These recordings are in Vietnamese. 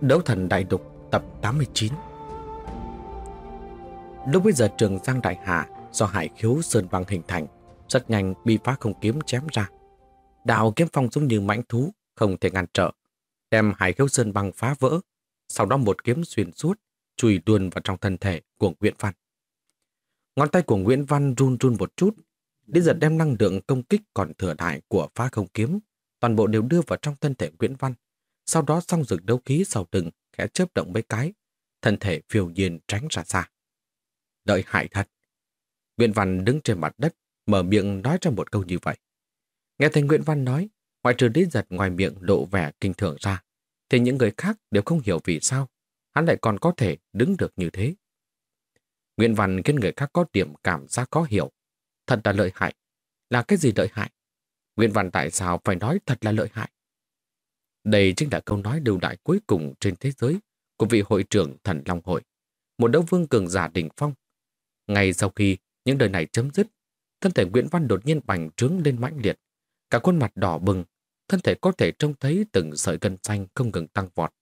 Đấu thần đại đục tập 89 Lúc bây giờ trường Giang Đại Hạ do hải khiếu sơn băng hình thành, rất nhanh bị phá không kiếm chém ra. Đạo kiếm phong giống như mãnh thú, không thể ngăn trở, đem hải khiếu sơn băng phá vỡ, sau đó một kiếm xuyên suốt, chui luôn vào trong thân thể của Nguyễn Văn. Ngón tay của Nguyễn Văn run run một chút, đến giật đem năng lượng công kích còn thừa đại của phá không kiếm, toàn bộ đều đưa vào trong thân thể Nguyễn Văn, sau đó song rực đấu khí sau từng khẽ chớp động mấy cái, thân thể phiêu nhiên tránh ra xa. Đợi hại thật. Nguyễn Văn đứng trên mặt đất, mở miệng nói ra một câu như vậy. Nghe thấy Nguyễn Văn nói, ngoại trừ lý giật ngoài miệng lộ vẻ kinh thường ra, thì những người khác đều không hiểu vì sao hắn lại còn có thể đứng được như thế. Nguyễn Văn khiến người khác có điểm cảm giác khó hiểu. Thật là lợi hại. Là cái gì lợi hại? Nguyễn Văn tại sao phải nói thật là lợi hại? Đây chính là câu nói lưu đại cuối cùng trên thế giới của vị hội trưởng Thần Long Hội, một đấu vương cường giả đỉnh phong. Ngay sau khi những đời này chấm dứt, thân thể Nguyễn Văn đột nhiên bành trướng lên mãnh liệt. Cả khuôn mặt đỏ bừng, thân thể có thể trông thấy từng sợi gân xanh không ngừng tăng vọt.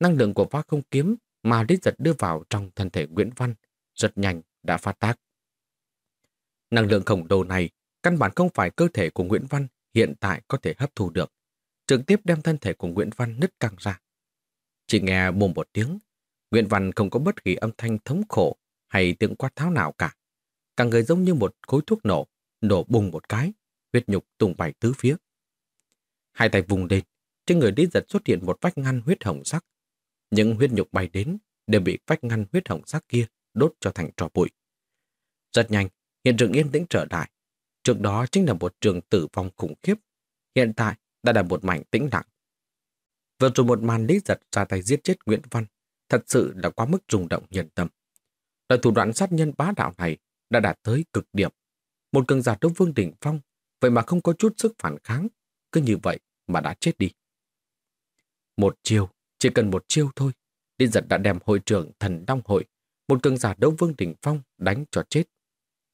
Năng lượng của phá không kiếm mà Lý Giật đưa vào trong thân thể Nguyễn Văn rất nhanh đã phát tác. Năng lượng khổng lồ này căn bản không phải cơ thể của Nguyễn Văn hiện tại có thể hấp thu được trực tiếp đem thân thể của Nguyễn Văn nứt căng ra. Chỉ nghe bùm một tiếng, Nguyễn Văn không có bất kỳ âm thanh thống khổ hay tiếng quát tháo nào cả. Cả người giống như một khối thuốc nổ, nổ bùng một cái, huyết nhục tung bay tứ phía. Hai tay vùng lên, trên người Lý Giật xuất hiện một vách ngăn huyết hồng sắc. Những huyết nhục bay đến đều bị vách ngăn huyết hồng sắc kia đốt cho thành trò bụi. Rất nhanh, hiện trường yên tĩnh trở lại. Trước đó chính là một trường tử vong khủng khiếp. Hiện tại đã là một mảnh tĩnh lặng. Vừa rồi một màn lý giật ra tay giết chết Nguyễn Văn, thật sự là quá mức rung động nhân tâm. Loại thủ đoạn sát nhân bá đạo này đã đạt tới cực điểm. Một cường giả đấu vương đỉnh phong, vậy mà không có chút sức phản kháng, cứ như vậy mà đã chết đi. Một chiêu, chỉ cần một chiêu thôi, Lý giật đã đem hội trưởng thần Long Hội, một cường giả đấu vương đỉnh phong đánh cho chết.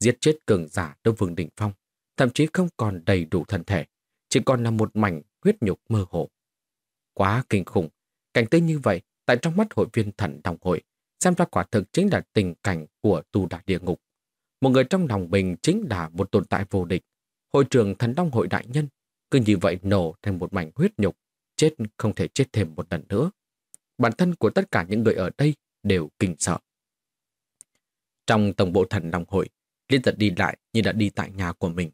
Giết chết cường giả đấu vương đỉnh phong, thậm chí không còn đầy đủ thân thể chỉ còn là một mảnh huyết nhục mơ hồ. Quá kinh khủng, cảnh tượng như vậy tại trong mắt hội viên thần đồng hội xem ra quả thực chính là tình cảnh của tù đại địa ngục. Một người trong lòng mình chính là một tồn tại vô địch. Hội trưởng thần đồng hội đại nhân cứ như vậy nổ thành một mảnh huyết nhục, chết không thể chết thêm một lần nữa. Bản thân của tất cả những người ở đây đều kinh sợ. Trong tổng bộ thần đồng hội, Liên Tật đi lại như đã đi tại nhà của mình.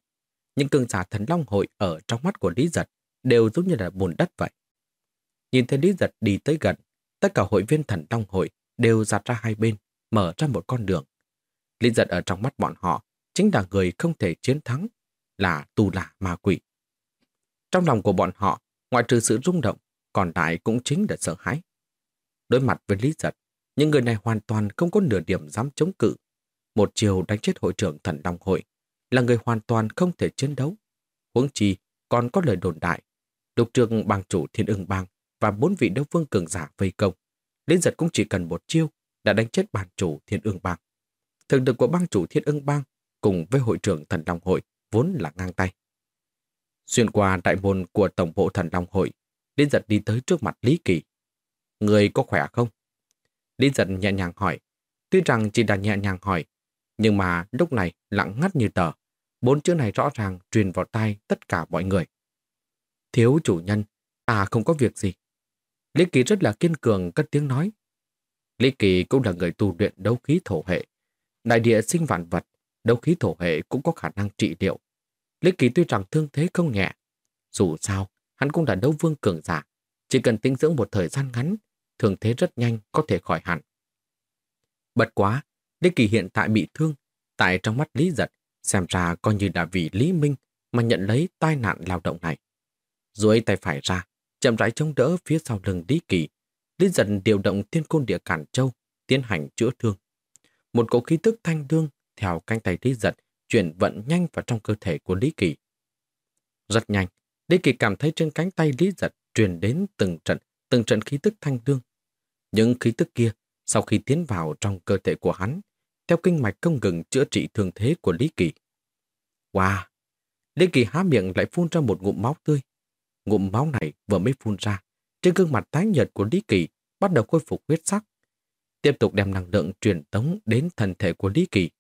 Những cường giả thần long hội ở trong mắt của Lý Giật đều giống như là bùn đất vậy. Nhìn thấy Lý Giật đi tới gần, tất cả hội viên thần long hội đều giặt ra hai bên, mở ra một con đường. Lý Giật ở trong mắt bọn họ chính là người không thể chiến thắng, là tu lạ ma quỷ. Trong lòng của bọn họ, ngoại trừ sự rung động, còn lại cũng chính là sợ hãi. Đối mặt với Lý Giật, những người này hoàn toàn không có nửa điểm dám chống cự. Một chiều đánh chết hội trưởng thần Long Hội, là người hoàn toàn không thể chiến đấu. Huống chi còn có lời đồn đại. Lục trường bang chủ thiên ưng bang và bốn vị đấu vương cường giả vây công. Liên giật cũng chỉ cần một chiêu đã đánh chết bàn chủ thiên ưng bang. Thực lực của bang chủ thiên ưng bang cùng với hội trưởng thần long hội vốn là ngang tay. Xuyên qua đại môn của tổng bộ thần long hội, Liên giật đi tới trước mặt Lý Kỳ. Người có khỏe không? Lý giật nhẹ nhàng hỏi. Tuy rằng chỉ là nhẹ nhàng hỏi, nhưng mà lúc này lặng ngắt như tờ. Bốn chữ này rõ ràng truyền vào tai tất cả mọi người. Thiếu chủ nhân, ta không có việc gì. Lý Kỳ rất là kiên cường cất tiếng nói. Lý Kỳ cũng là người tu luyện đấu khí thổ hệ. Đại địa sinh vạn vật, đấu khí thổ hệ cũng có khả năng trị liệu. Lý Kỳ tuy rằng thương thế không nhẹ. Dù sao, hắn cũng là đấu vương cường giả. Chỉ cần tinh dưỡng một thời gian ngắn, thường thế rất nhanh có thể khỏi hẳn. Bật quá, Lý Kỳ hiện tại bị thương, tại trong mắt Lý Giật, xem ra coi như đã vì Lý Minh mà nhận lấy tai nạn lao động này. rồi tay phải ra, chậm rãi chống đỡ phía sau lưng Lý Kỳ. Lý dần điều động thiên côn địa cản châu, tiến hành chữa thương. Một cỗ khí tức thanh đương theo cánh tay Lý giật chuyển vận nhanh vào trong cơ thể của Lý Kỳ. Rất nhanh, Lý Kỳ cảm thấy trên cánh tay Lý giật truyền đến từng trận, từng trận khí tức thanh đương. Những khí tức kia, sau khi tiến vào trong cơ thể của hắn, theo kinh mạch không ngừng chữa trị thương thế của Lý Kỳ. Wow! Lý Kỳ há miệng lại phun ra một ngụm máu tươi. Ngụm máu này vừa mới phun ra, trên gương mặt tái nhợt của Lý Kỳ bắt đầu khôi phục huyết sắc. Tiếp tục đem năng lượng truyền tống đến thân thể của Lý Kỳ.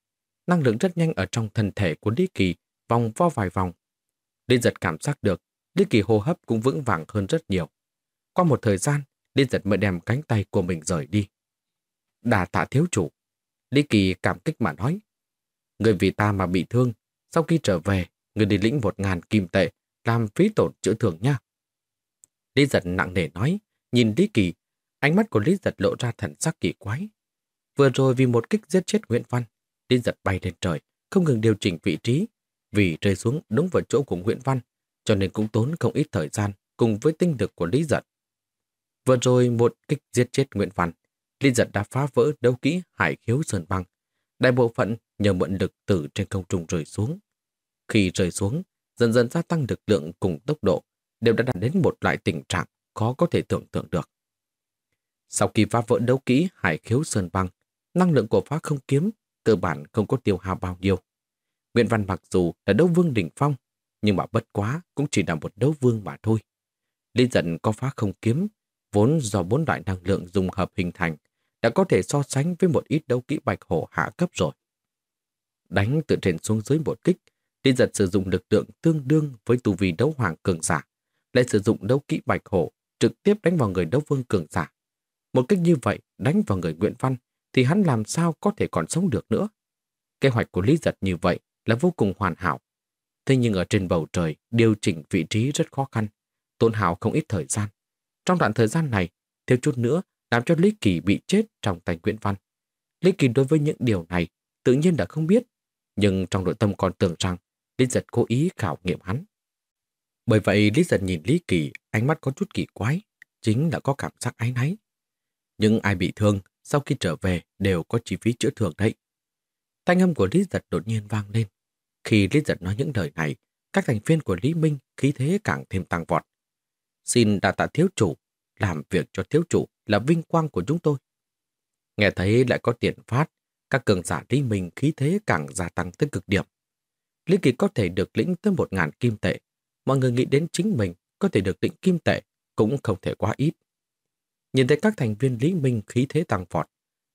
Năng lượng rất nhanh ở trong thân thể của Lý Kỳ, vòng vo vài vòng. liên giật cảm giác được, Lý Kỳ hô hấp cũng vững vàng hơn rất nhiều. Qua một thời gian, liên giật mới đem cánh tay của mình rời đi. Đà tạ thiếu chủ. Lý Kỳ cảm kích mà nói. Người vì ta mà bị thương, sau khi trở về, người đi lĩnh một ngàn kim tệ, làm phí tổn chữa thường nha. Lý giật nặng nề nói, nhìn Lý Kỳ, ánh mắt của Lý giật lộ ra thần sắc kỳ quái. Vừa rồi vì một kích giết chết Nguyễn Văn, Lý giật bay lên trời, không ngừng điều chỉnh vị trí, vì rơi xuống đúng vào chỗ của Nguyễn Văn, cho nên cũng tốn không ít thời gian cùng với tinh lực của Lý giật. Vừa rồi một kích giết chết Nguyễn Văn, Linh giật đã phá vỡ đấu kỹ hải khiếu sơn băng. Đại bộ phận nhờ mượn lực từ trên không trung rơi xuống. Khi rơi xuống, dần dần gia tăng lực lượng cùng tốc độ đều đã đạt đến một loại tình trạng khó có thể tưởng tượng được. Sau khi phá vỡ đấu kỹ hải khiếu sơn băng, năng lượng của phá không kiếm cơ bản không có tiêu hao bao nhiêu. Nguyễn Văn mặc dù là đấu vương đỉnh phong, nhưng mà bất quá cũng chỉ là một đấu vương mà thôi. Lý giận có phá không kiếm, vốn do bốn loại năng lượng dùng hợp hình thành, đã có thể so sánh với một ít đấu kỹ bạch hổ hạ cấp rồi. Đánh từ trên xuống dưới một kích, Lý giật sử dụng lực lượng tương đương với tu vi đấu hoàng cường giả, lại sử dụng đấu kỹ bạch hổ trực tiếp đánh vào người đấu vương cường giả. Một cách như vậy đánh vào người Nguyễn Văn thì hắn làm sao có thể còn sống được nữa. Kế hoạch của Lý Giật như vậy là vô cùng hoàn hảo. Thế nhưng ở trên bầu trời điều chỉnh vị trí rất khó khăn, tốn hào không ít thời gian. Trong đoạn thời gian này, thiếu chút nữa làm cho Lý Kỳ bị chết trong tay Nguyễn Văn. Lý Kỳ đối với những điều này tự nhiên đã không biết, nhưng trong nội tâm còn tưởng rằng Lý Giật cố ý khảo nghiệm hắn. Bởi vậy Lý Giật nhìn Lý Kỳ ánh mắt có chút kỳ quái, chính là có cảm giác áy náy. Nhưng ai bị thương sau khi trở về đều có chi phí chữa thương đấy. Thanh âm của Lý Giật đột nhiên vang lên. Khi Lý Giật nói những lời này, các thành viên của Lý Minh khí thế càng thêm tăng vọt. Xin đã tạ thiếu chủ, làm việc cho thiếu chủ là vinh quang của chúng tôi. Nghe thấy lại có tiền phát, các cường giả Lý mình khí thế càng gia tăng tới cực điểm. Lý Kỳ có thể được lĩnh tới một ngàn kim tệ. Mọi người nghĩ đến chính mình có thể được lĩnh kim tệ cũng không thể quá ít. Nhìn thấy các thành viên Lý Minh khí thế tăng vọt,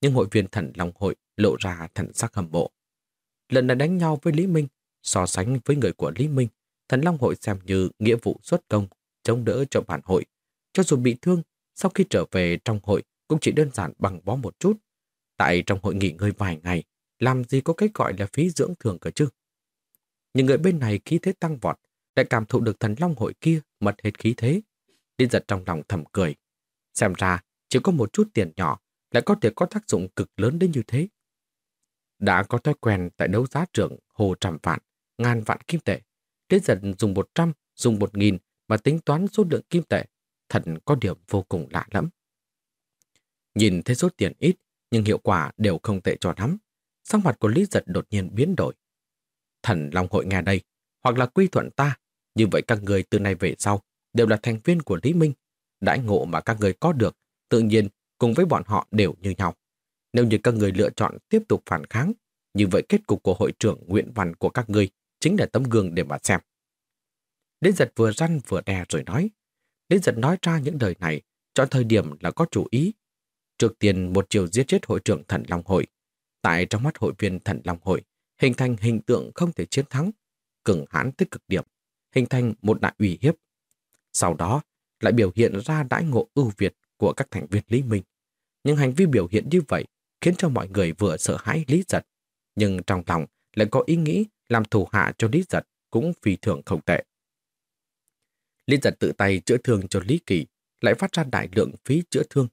nhưng hội viên thần Long Hội lộ ra thần sắc hầm bộ. Lần này đánh nhau với Lý Minh, so sánh với người của Lý Minh, thần Long Hội xem như nghĩa vụ xuất công, chống đỡ cho bản hội. Cho dù bị thương, sau khi trở về trong hội cũng chỉ đơn giản bằng bó một chút. Tại trong hội nghỉ ngơi vài ngày, làm gì có cái gọi là phí dưỡng thường cơ chứ? những người bên này khí thế tăng vọt, lại cảm thụ được thần Long Hội kia mất hết khí thế. Đi giật trong lòng thầm cười. Xem ra, chỉ có một chút tiền nhỏ lại có thể có tác dụng cực lớn đến như thế. Đã có thói quen tại đấu giá trưởng hồ trăm vạn, ngàn vạn kim tệ. Đến dần dùng 100, dùng 1.000 mà tính toán số lượng kim tệ. Thật có điểm vô cùng lạ lẫm Nhìn thấy số tiền ít, nhưng hiệu quả đều không tệ cho lắm. Sắc mặt của Lý Giật đột nhiên biến đổi. Thần Long Hội nghe đây, hoặc là quy thuận ta, như vậy các người từ nay về sau đều là thành viên của Lý Minh. Đãi ngộ mà các người có được, tự nhiên cùng với bọn họ đều như nhau. Nếu như các người lựa chọn tiếp tục phản kháng, như vậy kết cục của hội trưởng nguyện văn của các người chính là tấm gương để mà xem. Lý giật vừa răn vừa đè rồi nói. Lý giật nói ra những lời này, cho thời điểm là có chủ ý. Trước tiên một chiều giết chết hội trưởng thần Long Hội. Tại trong mắt hội viên thần Long Hội, hình thành hình tượng không thể chiến thắng, cứng hãn tích cực điểm, hình thành một đại ủy hiếp. Sau đó lại biểu hiện ra đãi ngộ ưu việt của các thành viên Lý Minh. Nhưng hành vi biểu hiện như vậy khiến cho mọi người vừa sợ hãi Lý Giật, nhưng trong lòng lại có ý nghĩ làm thủ hạ cho Lý Giật cũng phi thường không tệ. Lý Giật tự tay chữa thương cho Lý Kỳ, lại phát ra đại lượng phí chữa thương.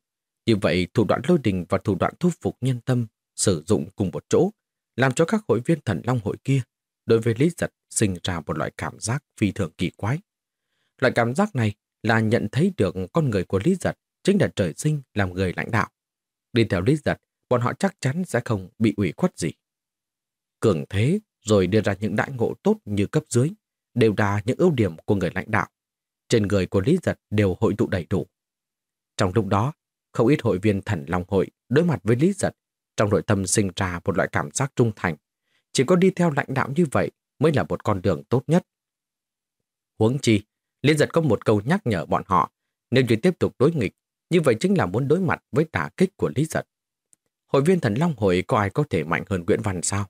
Như vậy, thủ đoạn lôi đình và thủ đoạn thu phục nhân tâm sử dụng cùng một chỗ, làm cho các hội viên thần Long hội kia đối với Lý Giật sinh ra một loại cảm giác phi thường kỳ quái. Loại cảm giác này là nhận thấy được con người của Lý Giật chính là trời sinh làm người lãnh đạo. Đi theo Lý Giật, bọn họ chắc chắn sẽ không bị ủy khuất gì. Cường thế rồi đưa ra những đại ngộ tốt như cấp dưới, đều là những ưu điểm của người lãnh đạo. Trên người của Lý Giật đều hội tụ đầy đủ. Trong lúc đó, không ít hội viên thần Long Hội đối mặt với Lý Giật, trong nội tâm sinh ra một loại cảm giác trung thành. Chỉ có đi theo lãnh đạo như vậy mới là một con đường tốt nhất. Huống chi, Lý Giật có một câu nhắc nhở bọn họ, nếu như tiếp tục đối nghịch, như vậy chính là muốn đối mặt với đả kích của Lý Giật. Hội viên thần Long Hội có ai có thể mạnh hơn Nguyễn Văn sao?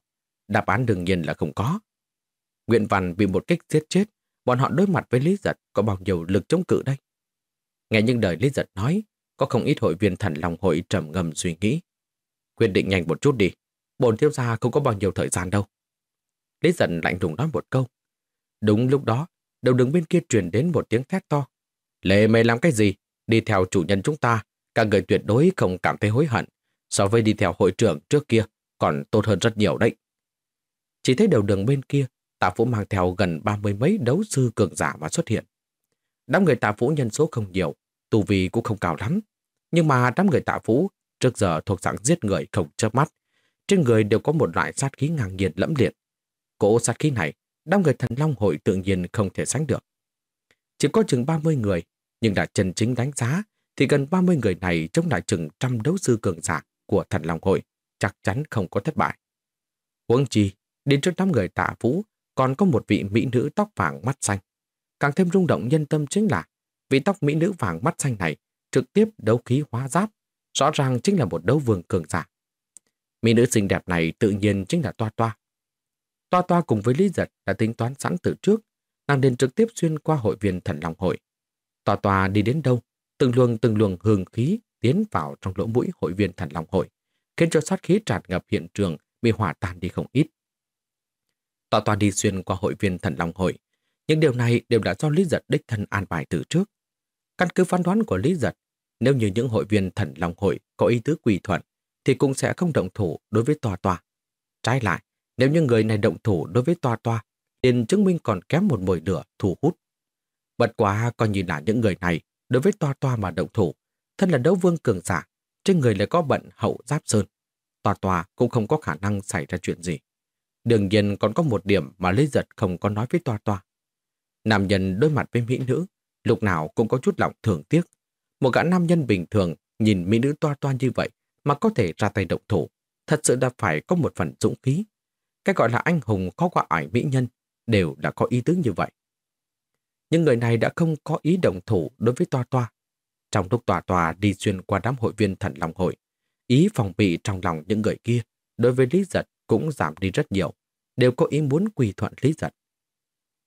Đáp án đương nhiên là không có. Nguyễn Văn bị một kích giết chết, bọn họ đối mặt với Lý Giật có bao nhiêu lực chống cự đây? Nghe những lời Lý Giật nói, có không ít hội viên thần Long Hội trầm ngầm suy nghĩ. Quyết định nhanh một chút đi, bổn thiếu gia không có bao nhiêu thời gian đâu. Lý Giật lạnh lùng nói một câu. Đúng lúc đó, đầu đường bên kia truyền đến một tiếng thét to. Lệ mày làm cái gì? Đi theo chủ nhân chúng ta, cả người tuyệt đối không cảm thấy hối hận. So với đi theo hội trưởng trước kia, còn tốt hơn rất nhiều đấy. Chỉ thấy đầu đường bên kia, tạ phú mang theo gần ba mươi mấy đấu sư cường giả mà xuất hiện. Đám người tạ phú nhân số không nhiều, tu vi cũng không cao lắm. Nhưng mà đám người tạ phú trước giờ thuộc dạng giết người không chớp mắt. Trên người đều có một loại sát khí ngang nhiên lẫm liệt. Cỗ sát khí này, đám người thần long hội tự nhiên không thể sánh được. Chỉ có chừng 30 người, nhưng đã chân chính đánh giá thì gần 30 người này chống lại chừng trăm đấu sư cường giả của thần long hội, chắc chắn không có thất bại. Huống chi, đến trước đám người tạ Phủ còn có một vị mỹ nữ tóc vàng mắt xanh. Càng thêm rung động nhân tâm chính là vị tóc mỹ nữ vàng mắt xanh này trực tiếp đấu khí hóa giáp, rõ ràng chính là một đấu vương cường giả. Mỹ nữ xinh đẹp này tự nhiên chính là Toa Toa. Toa Toa cùng với Lý Giật đã tính toán sẵn từ trước, nàng đến trực tiếp xuyên qua hội viên thần Long Hội. Toa Toa đi đến đâu, từng luồng từng luồng hương khí tiến vào trong lỗ mũi hội viên thần Long Hội, khiến cho sát khí tràn ngập hiện trường bị hỏa tan đi không ít tọa Toa đi xuyên qua hội viên thần Long Hội, những điều này đều đã do Lý Giật đích thân an bài từ trước. Căn cứ phán đoán của Lý Giật, nếu như những hội viên thần Long Hội có ý tứ quỳ thuận, thì cũng sẽ không động thủ đối với tòa tòa Trái lại, nếu như người này động thủ đối với tòa tòa liền chứng minh còn kém một mồi lửa thu hút. Bật quá coi như là những người này đối với tòa tòa mà động thủ, thân là đấu vương cường giả, trên người lại có bận hậu giáp sơn. tòa tòa cũng không có khả năng xảy ra chuyện gì. Đương nhiên còn có một điểm mà Lý Giật không có nói với Toa Toa. Nam nhân đối mặt với mỹ nữ, lúc nào cũng có chút lòng thường tiếc. Một gã nam nhân bình thường nhìn mỹ nữ Toa Toa như vậy mà có thể ra tay động thủ, thật sự đã phải có một phần dũng khí. Cái gọi là anh hùng khó qua ải mỹ nhân đều đã có ý tứ như vậy. Nhưng người này đã không có ý động thủ đối với Toa Toa. Trong lúc Toa Toa đi xuyên qua đám hội viên thần lòng hội, ý phòng bị trong lòng những người kia đối với Lý Giật cũng giảm đi rất nhiều, đều có ý muốn quỳ thuận Lý Giật.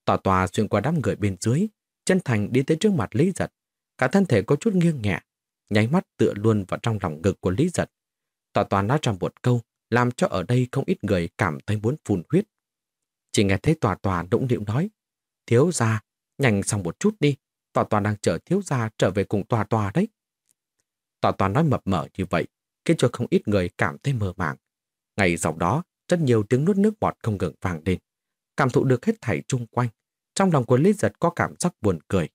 Tòa tòa xuyên qua đám người bên dưới, chân thành đi tới trước mặt Lý Giật. Cả thân thể có chút nghiêng nhẹ, nháy mắt tựa luôn vào trong lòng ngực của Lý Giật. Tòa tòa nói ra một câu, làm cho ở đây không ít người cảm thấy muốn phun huyết. Chỉ nghe thấy tòa tòa đũng điệu nói, thiếu gia, nhanh xong một chút đi, tòa tòa đang chờ thiếu gia trở về cùng tòa tòa đấy. Tòa tòa nói mập mờ như vậy, khiến cho không ít người cảm thấy mơ màng. Ngày sau đó, rất nhiều tiếng nuốt nước bọt không ngừng vang lên. Cảm thụ được hết thảy chung quanh. Trong lòng của Lý Giật có cảm giác buồn cười.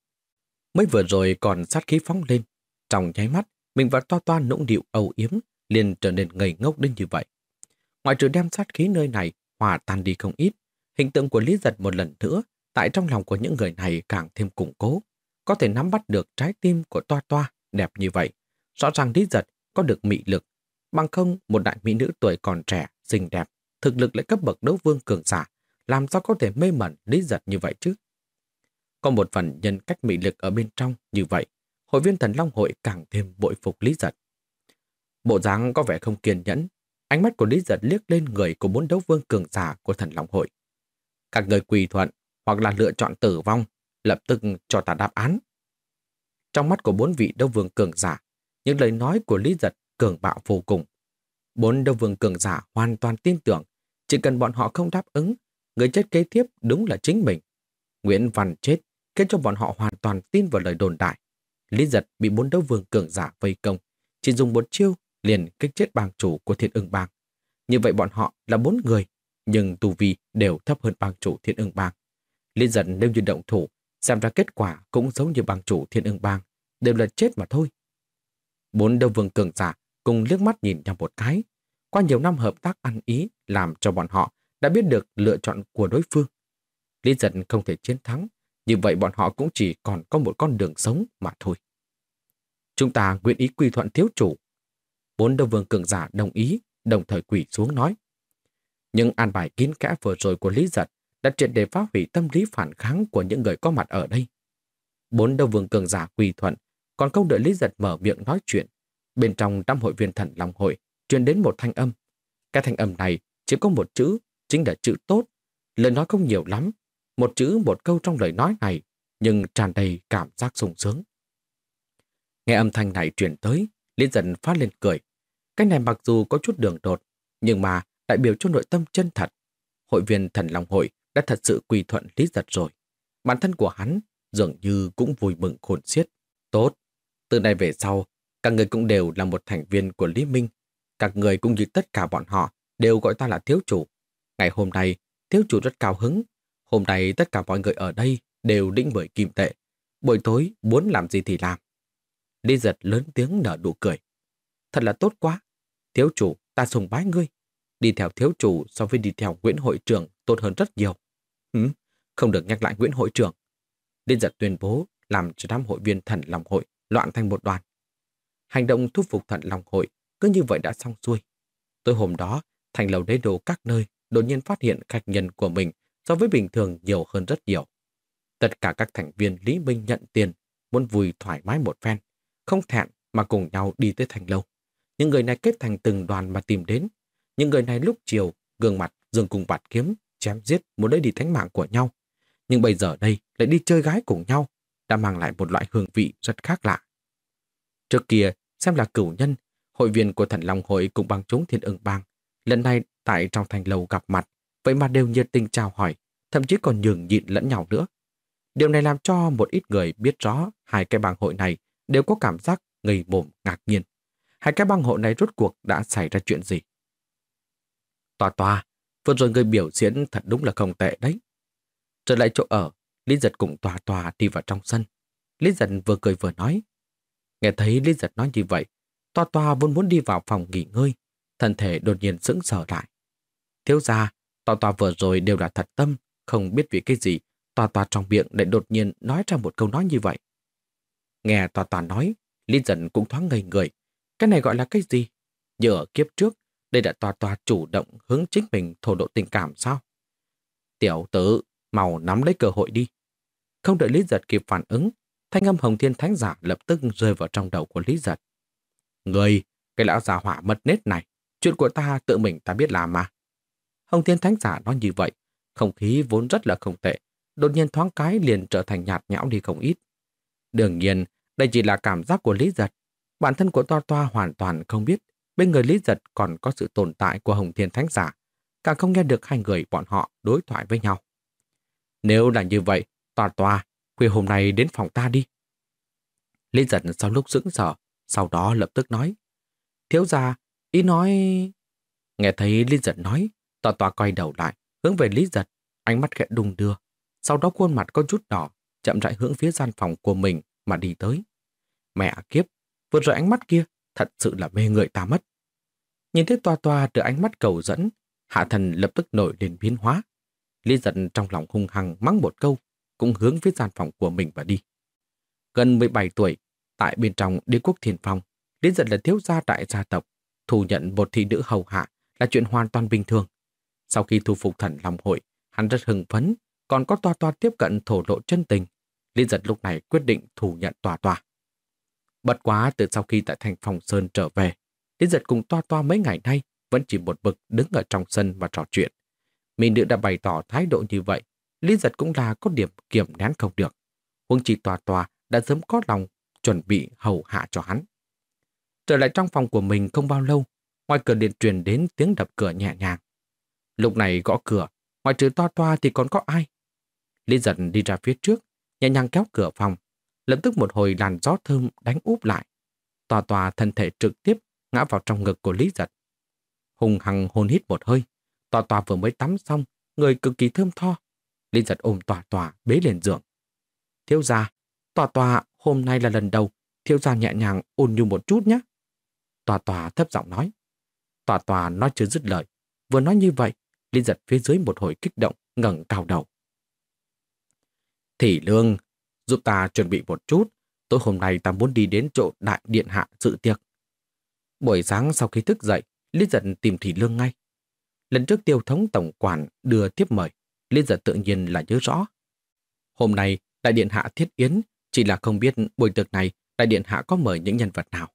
Mới vừa rồi còn sát khí phóng lên. Trong nháy mắt, mình và toa toa nũng điệu âu yếm liền trở nên ngây ngốc đến như vậy. Ngoại trừ đem sát khí nơi này hòa tan đi không ít, hình tượng của Lý Giật một lần nữa tại trong lòng của những người này càng thêm củng cố. Có thể nắm bắt được trái tim của toa toa đẹp như vậy. Rõ ràng Lý Giật có được mị lực. Bằng không, một đại mỹ nữ tuổi còn trẻ, xinh đẹp, thực lực lại cấp bậc đấu vương cường giả, làm sao có thể mê mẩn lý giật như vậy chứ? Có một phần nhân cách mị lực ở bên trong như vậy, hội viên thần Long hội càng thêm bội phục lý giật. Bộ dáng có vẻ không kiên nhẫn, ánh mắt của lý giật liếc lên người của bốn đấu vương cường giả của thần Long hội. Các người quỳ thuận hoặc là lựa chọn tử vong, lập tức cho ta đáp án. Trong mắt của bốn vị đấu vương cường giả, những lời nói của Lý Giật cường bạo vô cùng. Bốn đấu vương cường giả hoàn toàn tin tưởng, chỉ cần bọn họ không đáp ứng, người chết kế tiếp đúng là chính mình. Nguyễn Văn chết, khiến cho bọn họ hoàn toàn tin vào lời đồn đại. Lý giật bị bốn đấu vương cường giả vây công, chỉ dùng một chiêu liền kích chết bang chủ của thiên ưng bang. Như vậy bọn họ là bốn người, nhưng tu vi đều thấp hơn bang chủ thiên ưng bang. Lý giật nếu như động thủ, xem ra kết quả cũng giống như bang chủ thiên ưng bang, đều là chết mà thôi. Bốn đấu vương cường giả cùng liếc mắt nhìn nhau một cái. Qua nhiều năm hợp tác ăn ý làm cho bọn họ đã biết được lựa chọn của đối phương. Lý giật không thể chiến thắng, như vậy bọn họ cũng chỉ còn có một con đường sống mà thôi. Chúng ta nguyện ý quy thuận thiếu chủ. Bốn đầu vương cường giả đồng ý, đồng thời quỷ xuống nói. Nhưng an bài kín kẽ vừa rồi của Lý Giật đã triệt để phá hủy tâm lý phản kháng của những người có mặt ở đây. Bốn đầu vương cường giả quỳ thuận, còn không đợi Lý Giật mở miệng nói chuyện. Bên trong đám hội viên thần lòng Hội truyền đến một thanh âm. Cái thanh âm này chỉ có một chữ, chính là chữ tốt. Lời nói không nhiều lắm, một chữ một câu trong lời nói này, nhưng tràn đầy cảm giác sung sướng. Nghe âm thanh này truyền tới, Lý dần phát lên cười. Cái này mặc dù có chút đường đột, nhưng mà đại biểu cho nội tâm chân thật. Hội viên thần Long Hội đã thật sự quy thuận Lý Giật rồi. Bản thân của hắn dường như cũng vui mừng khôn xiết. Tốt, từ nay về sau, các người cũng đều là một thành viên của Lý Minh. Các người cũng như tất cả bọn họ đều gọi ta là thiếu chủ. Ngày hôm nay, thiếu chủ rất cao hứng. Hôm nay tất cả mọi người ở đây đều đĩnh bởi kim tệ. Buổi tối muốn làm gì thì làm. Lý giật lớn tiếng nở nụ cười. Thật là tốt quá. Thiếu chủ, ta sùng bái ngươi. Đi theo thiếu chủ so với đi theo Nguyễn hội trưởng tốt hơn rất nhiều. Hứ, không được nhắc lại Nguyễn hội trưởng. Lý giật tuyên bố làm cho đám hội viên thần lòng hội loạn thành một đoàn. Hành động thu phục thần lòng hội cứ như vậy đã xong xuôi. Tối hôm đó, thành lầu đế đồ các nơi đột nhiên phát hiện khách nhân của mình so với bình thường nhiều hơn rất nhiều. Tất cả các thành viên Lý Minh nhận tiền, muốn vui thoải mái một phen, không thẹn mà cùng nhau đi tới thành lâu. Những người này kết thành từng đoàn mà tìm đến. Những người này lúc chiều, gương mặt dường cùng bạt kiếm, chém giết muốn lấy đi thánh mạng của nhau. Nhưng bây giờ đây lại đi chơi gái cùng nhau, đã mang lại một loại hương vị rất khác lạ. Trước kia, xem là cửu nhân, hội viên của thần Long Hội cùng bằng chúng thiên ưng bang. Lần này tại trong thành lầu gặp mặt, vậy mà đều nhiệt tình chào hỏi, thậm chí còn nhường nhịn lẫn nhau nữa. Điều này làm cho một ít người biết rõ hai cái bang hội này đều có cảm giác ngây mồm ngạc nhiên. Hai cái bang hội này rốt cuộc đã xảy ra chuyện gì? Tòa tòa, vừa rồi người biểu diễn thật đúng là không tệ đấy. Trở lại chỗ ở, Lý Giật cùng tòa tòa đi vào trong sân. Lý Giật vừa cười vừa nói. Nghe thấy Lý Giật nói như vậy, toa toa vốn muốn đi vào phòng nghỉ ngơi, thân thể đột nhiên sững sờ lại. Thiếu ra, toa toa vừa rồi đều là thật tâm, không biết vì cái gì, toa toa trong miệng lại đột nhiên nói ra một câu nói như vậy. Nghe toa toa nói, Lý Dân cũng thoáng ngây người. Cái này gọi là cái gì? Như ở kiếp trước, đây đã toa toa chủ động hướng chính mình thổ độ tình cảm sao? Tiểu tử, màu nắm lấy cơ hội đi. Không đợi Lý Giật kịp phản ứng, thanh âm Hồng Thiên Thánh Giả lập tức rơi vào trong đầu của Lý Giật. Người, cái lão già hỏa mất nết này, chuyện của ta tự mình ta biết làm mà. Hồng Thiên Thánh Giả nói như vậy, không khí vốn rất là không tệ, đột nhiên thoáng cái liền trở thành nhạt nhẽo đi không ít. Đương nhiên, đây chỉ là cảm giác của Lý Giật. Bản thân của Toa Toa hoàn toàn không biết bên người Lý Giật còn có sự tồn tại của Hồng Thiên Thánh Giả, càng không nghe được hai người bọn họ đối thoại với nhau. Nếu là như vậy, Toa Toa, khuya hôm nay đến phòng ta đi. Lý Giật sau lúc sững sờ, sau đó lập tức nói. Thiếu gia, ý nói... Nghe thấy Lý Giật nói, tòa tòa quay đầu lại, hướng về Lý Giật, ánh mắt khẽ đung đưa. Sau đó khuôn mặt có chút đỏ, chậm rãi hướng phía gian phòng của mình mà đi tới. Mẹ kiếp, vừa rồi ánh mắt kia thật sự là mê người ta mất. Nhìn thấy toa toa từ ánh mắt cầu dẫn, hạ thần lập tức nổi lên biến hóa. Lý giận trong lòng hung hăng mắng một câu, cũng hướng phía gian phòng của mình và đi. Gần 17 tuổi, tại bên trong đế quốc thiền phong, đến giật là thiếu gia đại gia tộc, thu nhận một thị nữ hầu hạ là chuyện hoàn toàn bình thường. Sau khi thu phục thần lòng hội, hắn rất hưng phấn, còn có toa toa tiếp cận thổ lộ chân tình, liên giật lúc này quyết định thủ nhận tòa tòa. Bất quá từ sau khi tại thành phòng Sơn trở về, liên giật cùng toa toa mấy ngày nay vẫn chỉ một bực đứng ở trong sân và trò chuyện. Mỹ nữ đã bày tỏ thái độ như vậy, liên giật cũng là có điểm kiểm nén không được. Huống chỉ tòa tòa đã sớm có lòng chuẩn bị hầu hạ cho hắn. Trở lại trong phòng của mình không bao lâu, ngoài cửa điện truyền đến tiếng đập cửa nhẹ nhàng. Lúc này gõ cửa, ngoài trừ toa toa thì còn có ai? Lý giật đi ra phía trước, nhẹ nhàng kéo cửa phòng. Lập tức một hồi làn gió thơm đánh úp lại. Tòa tòa thân thể trực tiếp ngã vào trong ngực của Lý Giật. Hùng hằng hôn hít một hơi. Tòa tòa vừa mới tắm xong, người cực kỳ thơm tho. lý giật ôm tòa tòa bế lên giường. Thiếu gia, tòa tòa hôm nay là lần đầu, thiếu gia nhẹ nhàng ôn nhu một chút nhé. Tòa tòa thấp giọng nói. Tòa tòa nói chưa dứt lời. Vừa nói như vậy, Lý giật phía dưới một hồi kích động, ngẩng cao đầu. Thị lương, giúp ta chuẩn bị một chút. Tối hôm nay ta muốn đi đến chỗ đại điện hạ dự tiệc. Buổi sáng sau khi thức dậy, Lý giật tìm Thị lương ngay. Lần trước tiêu thống tổng quản đưa tiếp mời, Lý giật tự nhiên là nhớ rõ. Hôm nay, đại điện hạ thiết yến, chỉ là không biết buổi tiệc này đại điện hạ có mời những nhân vật nào.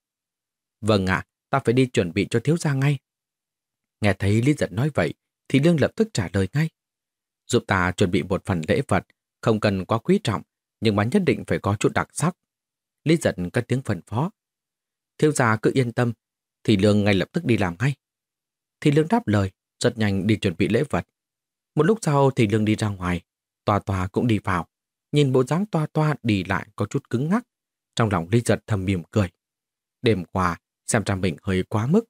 Vâng ạ, ta phải đi chuẩn bị cho thiếu gia ngay. Nghe thấy Lý giật nói vậy, thì Lương lập tức trả lời ngay. Giúp ta chuẩn bị một phần lễ vật, không cần quá quý trọng, nhưng mà nhất định phải có chút đặc sắc. Lý giật cất tiếng phần phó. Thiếu gia cứ yên tâm, thì Lương ngay lập tức đi làm ngay. Thì Lương đáp lời, rất nhanh đi chuẩn bị lễ vật. Một lúc sau thì Lương đi ra ngoài, tòa tòa cũng đi vào. Nhìn bộ dáng Toa Toa đi lại có chút cứng ngắc. Trong lòng Lý giật thầm mỉm cười. Đêm qua, xem ra mình hơi quá mức.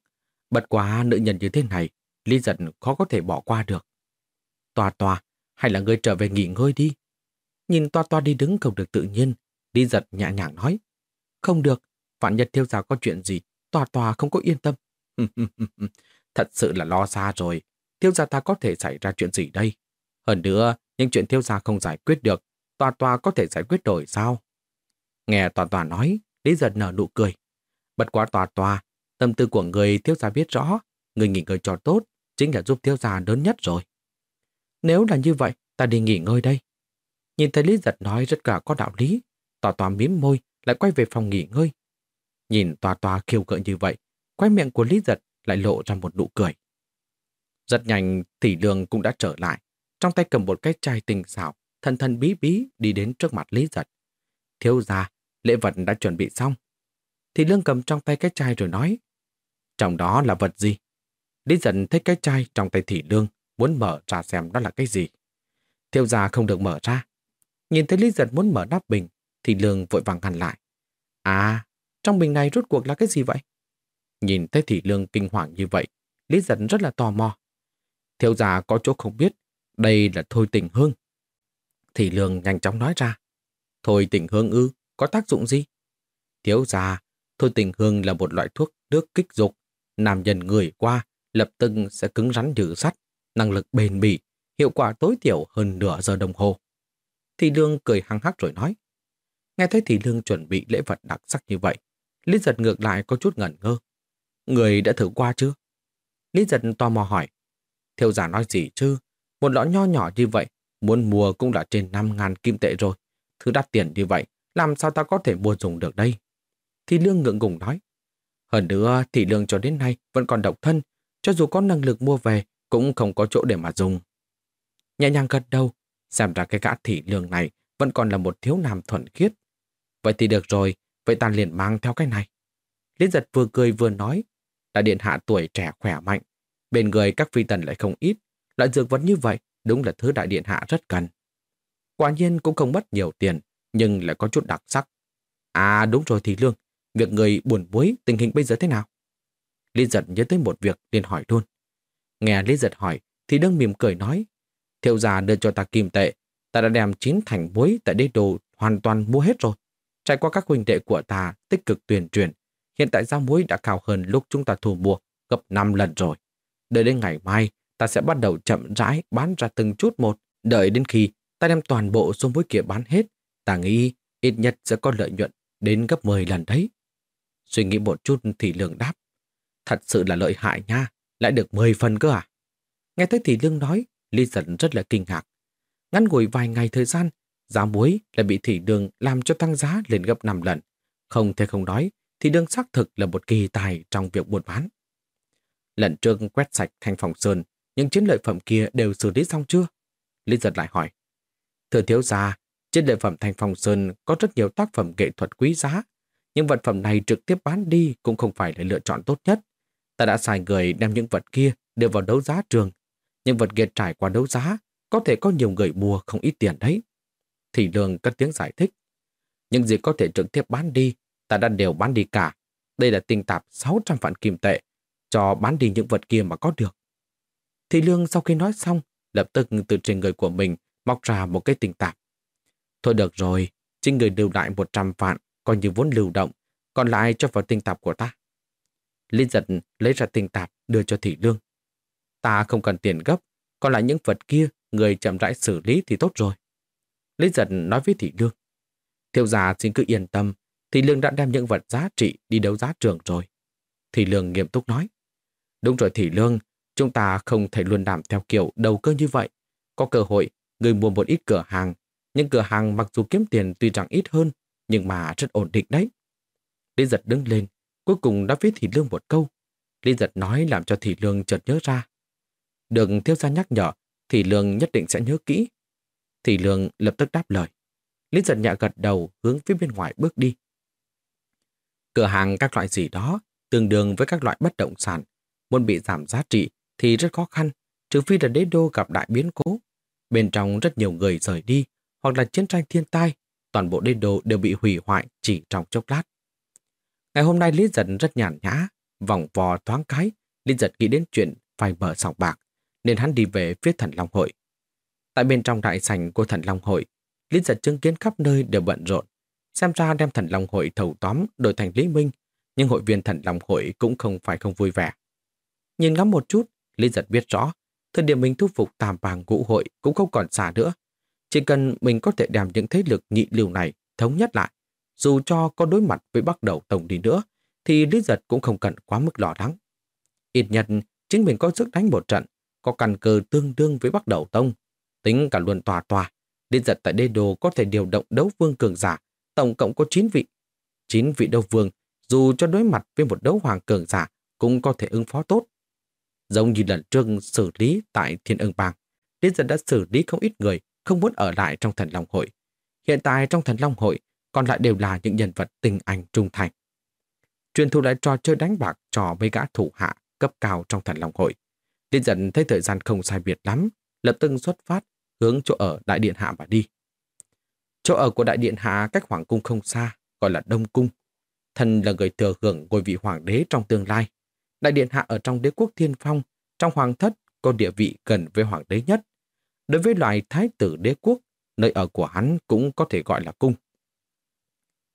Bật quá nữ nhân như thế này, Lý giật khó có thể bỏ qua được. Toa Toa, hay là ngươi trở về nghỉ ngơi đi. Nhìn Toa Toa đi đứng không được tự nhiên, Lý giật nhẹ nhàng nói. Không được, Vạn Nhật Thiêu Gia có chuyện gì, Toa Toa không có yên tâm. Thật sự là lo xa rồi, Thiêu Gia ta có thể xảy ra chuyện gì đây? Hơn nữa, những chuyện Thiêu Gia không giải quyết được, tòa tòa có thể giải quyết đổi sao? Nghe tòa tòa nói, Lý giật nở nụ cười. Bật quá tòa tòa, tâm tư của người thiếu Gia biết rõ, người nghỉ ngơi cho tốt, chính là giúp thiếu Gia lớn nhất rồi. Nếu là như vậy, ta đi nghỉ ngơi đây. Nhìn thấy Lý Giật nói rất cả có đạo lý, Tòa Tòa mím môi lại quay về phòng nghỉ ngơi. Nhìn Tòa Tòa khiêu gợi như vậy, quay miệng của Lý Giật lại lộ ra một nụ cười. Rất nhanh, tỷ lương cũng đã trở lại, trong tay cầm một cái chai tình xảo, thần thần bí bí đi đến trước mặt Lý Giật. Thiếu gia, lễ vật đã chuẩn bị xong. Thì lương cầm trong tay cái chai rồi nói, trong đó là vật gì? Lý Giật thấy cái chai trong tay thị lương, muốn mở ra xem đó là cái gì. Thiếu gia không được mở ra. Nhìn thấy Lý Giật muốn mở nắp bình, thì Lương vội vàng ngăn lại. À, trong bình này rốt cuộc là cái gì vậy? Nhìn thấy thị Lương kinh hoàng như vậy, Lý Giật rất là tò mò. Thiếu gia có chỗ không biết, đây là thôi tình hương thì Lương nhanh chóng nói ra. Thôi tình hương ư, có tác dụng gì? Thiếu gia, thôi tình hương là một loại thuốc nước kích dục. Nam nhân người qua, lập tức sẽ cứng rắn như sắt, năng lực bền bỉ, hiệu quả tối thiểu hơn nửa giờ đồng hồ. thì Lương cười hăng hắc rồi nói. Nghe thấy thì Lương chuẩn bị lễ vật đặc sắc như vậy, Lý Giật ngược lại có chút ngẩn ngơ. Người đã thử qua chưa? Lý Giật tò mò hỏi. Theo giả nói gì chứ? Một lọ nho nhỏ như vậy, muốn mua cũng đã trên 5.000 kim tệ rồi. Thứ đắt tiền như vậy, làm sao ta có thể mua dùng được đây? thì Lương ngượng ngùng nói. Hơn nữa, Thị Lương cho đến nay vẫn còn độc thân, cho dù có năng lực mua về, cũng không có chỗ để mà dùng. Nhẹ nhàng gật đầu, xem ra cái gã thị lương này vẫn còn là một thiếu nam thuần khiết. Vậy thì được rồi, vậy ta liền mang theo cái này. Lý giật vừa cười vừa nói, đã điện hạ tuổi trẻ khỏe mạnh, bên người các phi tần lại không ít, loại dược vật như vậy đúng là thứ đại điện hạ rất cần. Quả nhiên cũng không mất nhiều tiền, nhưng lại có chút đặc sắc. À đúng rồi thì lương, việc người buồn muối tình hình bây giờ thế nào? Lý giật nhớ tới một việc liền hỏi luôn. Nghe Lý giật hỏi, thì đương mỉm cười nói, Thiệu già đưa cho ta kim tệ, ta đã đem chín thành muối tại đế đồ hoàn toàn mua hết rồi. Trải qua các huynh đệ của ta tích cực tuyên truyền, hiện tại giá muối đã cao hơn lúc chúng ta thu mua gấp 5 lần rồi. Đợi đến ngày mai, ta sẽ bắt đầu chậm rãi bán ra từng chút một. Đợi đến khi ta đem toàn bộ số muối kia bán hết, ta nghĩ ít nhất sẽ có lợi nhuận đến gấp 10 lần đấy. Suy nghĩ một chút thì lương đáp. Thật sự là lợi hại nha, lại được 10 phần cơ à? Nghe thấy thì lương nói, Lý giật rất là kinh ngạc. Ngắn ngủi vài ngày thời gian, giá muối lại bị thị đường làm cho tăng giá lên gấp 5 lần. Không thể không nói, thị đường xác thực là một kỳ tài trong việc buôn bán. Lần trước quét sạch thanh phòng sơn, những chiến lợi phẩm kia đều xử lý xong chưa? Lý giật lại hỏi. Thưa thiếu gia, chiến lợi phẩm thành Phong sơn có rất nhiều tác phẩm nghệ thuật quý giá, nhưng vật phẩm này trực tiếp bán đi cũng không phải là lựa chọn tốt nhất. Ta đã xài người đem những vật kia đưa vào đấu giá trường Những vật kia trải qua đấu giá, có thể có nhiều người mua không ít tiền đấy. Thì lương cất tiếng giải thích. Những gì có thể trực tiếp bán đi, ta đã đều bán đi cả. Đây là tinh tạp 600 vạn kim tệ, cho bán đi những vật kia mà có được. Thì Lương sau khi nói xong, lập tức từ trên người của mình móc ra một cái tình tạp. Thôi được rồi, chính người lưu lại 100 vạn, coi như vốn lưu động, còn lại cho vào tinh tạp của ta. Linh giật lấy ra tinh tạp đưa cho Thị Lương. Ta không cần tiền gấp, còn lại những vật kia người chậm rãi xử lý thì tốt rồi. Linh giật nói với Thị Lương. Thiệu giả xin cứ yên tâm, Thị Lương đã đem những vật giá trị đi đấu giá trường rồi. Thị Lương nghiêm túc nói. Đúng rồi Thị Lương, chúng ta không thể luôn làm theo kiểu đầu cơ như vậy. Có cơ hội, người mua một ít cửa hàng. những cửa hàng mặc dù kiếm tiền tuy rằng ít hơn, nhưng mà rất ổn định đấy. Lý giật đứng lên, cuối cùng đã viết Thị Lương một câu. Lý giật nói làm cho Thị Lương chợt nhớ ra. Được thiếu gia nhắc nhở, Thị Lương nhất định sẽ nhớ kỹ. Thị Lương lập tức đáp lời. Lý giật nhẹ gật đầu hướng phía bên ngoài bước đi. Cửa hàng các loại gì đó tương đương với các loại bất động sản. Muốn bị giảm giá trị thì rất khó khăn, trừ phi là đế đô gặp đại biến cố. Bên trong rất nhiều người rời đi, hoặc là chiến tranh thiên tai, toàn bộ đế đô đều bị hủy hoại chỉ trong chốc lát. Ngày hôm nay Lý Giật rất nhàn nhã, vòng vò thoáng cái, Lý Giật nghĩ đến chuyện phải mở sòng bạc, nên hắn đi về phía thần Long Hội. Tại bên trong đại sảnh của thần Long Hội, Lý Giật chứng kiến khắp nơi đều bận rộn. Xem ra đem thần Long Hội thầu tóm đổi thành Lý Minh, nhưng hội viên thần Long Hội cũng không phải không vui vẻ. Nhìn ngắm một chút, Lý Giật biết rõ, thời điểm mình thu phục tam bàng ngũ hội cũng không còn xa nữa. Chỉ cần mình có thể đem những thế lực nhị lưu này thống nhất lại, dù cho có đối mặt với bắt đầu tổng đi nữa, thì Lý Giật cũng không cần quá mức lo lắng. Ít nhất, chính mình có sức đánh một trận, có căn cơ tương đương với bắt đầu tông. Tính cả luôn tòa tòa, Lý Giật tại đê đồ có thể điều động đấu vương cường giả, tổng cộng có 9 vị. 9 vị đấu vương, dù cho đối mặt với một đấu hoàng cường giả, cũng có thể ứng phó tốt. Giống như lần trước xử lý tại Thiên ưng bang, Lý Dân đã xử lý không ít người không muốn ở lại trong thần Long Hội. Hiện tại trong thần Long Hội, còn lại đều là những nhân vật tình anh trung thành. Truyền thụ lại trò chơi đánh bạc cho mấy gã thủ hạ cấp cao trong thần Long Hội. Lý dần thấy thời gian không sai biệt lắm, lập tức xuất phát hướng chỗ ở Đại Điện Hạ mà đi. Chỗ ở của Đại Điện Hạ cách Hoàng Cung không xa, gọi là Đông Cung. Thần là người thừa hưởng ngôi vị Hoàng đế trong tương lai. Đại Điện Hạ ở trong đế quốc thiên phong, trong Hoàng thất có địa vị gần với Hoàng đế nhất. Đối với loài thái tử đế quốc, nơi ở của hắn cũng có thể gọi là cung.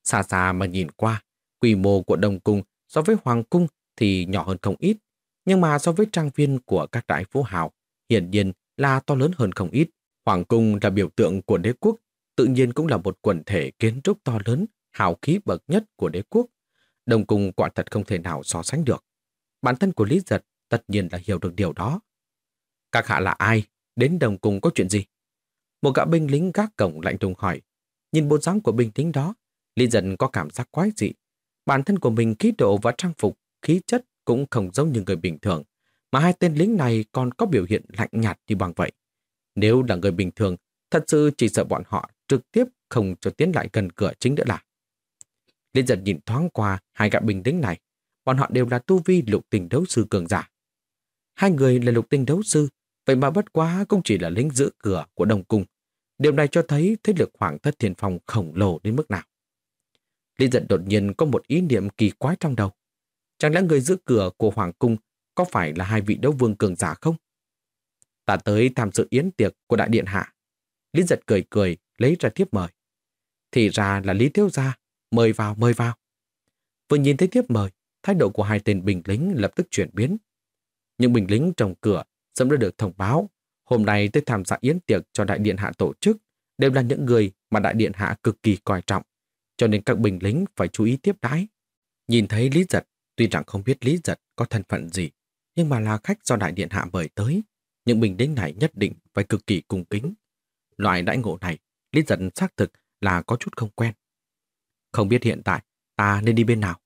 Xa xa mà nhìn qua, quy mô của đồng Cung so với Hoàng Cung thì nhỏ hơn không ít, nhưng mà so với trang viên của các đại phú hào, hiển nhiên là to lớn hơn không ít. Hoàng Cung là biểu tượng của đế quốc, tự nhiên cũng là một quần thể kiến trúc to lớn, hào khí bậc nhất của đế quốc. đồng Cung quả thật không thể nào so sánh được. Bản thân của Lý Giật tất nhiên là hiểu được điều đó. Các hạ là ai? Đến đồng cùng có chuyện gì? Một gã binh lính gác cổng lạnh lùng hỏi. Nhìn bộ dáng của binh lính đó, Lý Giật có cảm giác quái dị. Bản thân của mình khí độ và trang phục, khí chất cũng không giống như người bình thường, mà hai tên lính này còn có biểu hiện lạnh nhạt như bằng vậy. Nếu là người bình thường, thật sự chỉ sợ bọn họ trực tiếp không cho tiến lại gần cửa chính nữa là. Lý giật nhìn thoáng qua hai gã binh lính này, bọn họ đều là tu vi lục tình đấu sư cường giả. Hai người là lục tinh đấu sư, vậy mà bất quá cũng chỉ là lính giữ cửa của đồng cung. Điều này cho thấy thế lực hoàng thất thiên phong khổng lồ đến mức nào. Lý giận đột nhiên có một ý niệm kỳ quái trong đầu. Chẳng lẽ người giữ cửa của Hoàng Cung có phải là hai vị đấu vương cường giả không? Ta tới tham dự yến tiệc của đại điện hạ. Lý giật cười cười, lấy ra thiếp mời. Thì ra là Lý Thiếu Gia, mời vào, mời vào. Vừa nhìn thấy thiếp mời, thái độ của hai tên binh lính lập tức chuyển biến. Những binh lính trong cửa sớm đã được thông báo. Hôm nay tới tham gia yến tiệc cho đại điện hạ tổ chức đều là những người mà đại điện hạ cực kỳ coi trọng cho nên các binh lính phải chú ý tiếp đái. Nhìn thấy Lý Giật, tuy rằng không biết Lý Giật có thân phận gì, nhưng mà là khách do đại điện hạ mời tới, những binh lính này nhất định phải cực kỳ cung kính. Loại đãi ngộ này, Lý Giật xác thực là có chút không quen. Không biết hiện tại ta nên đi bên nào.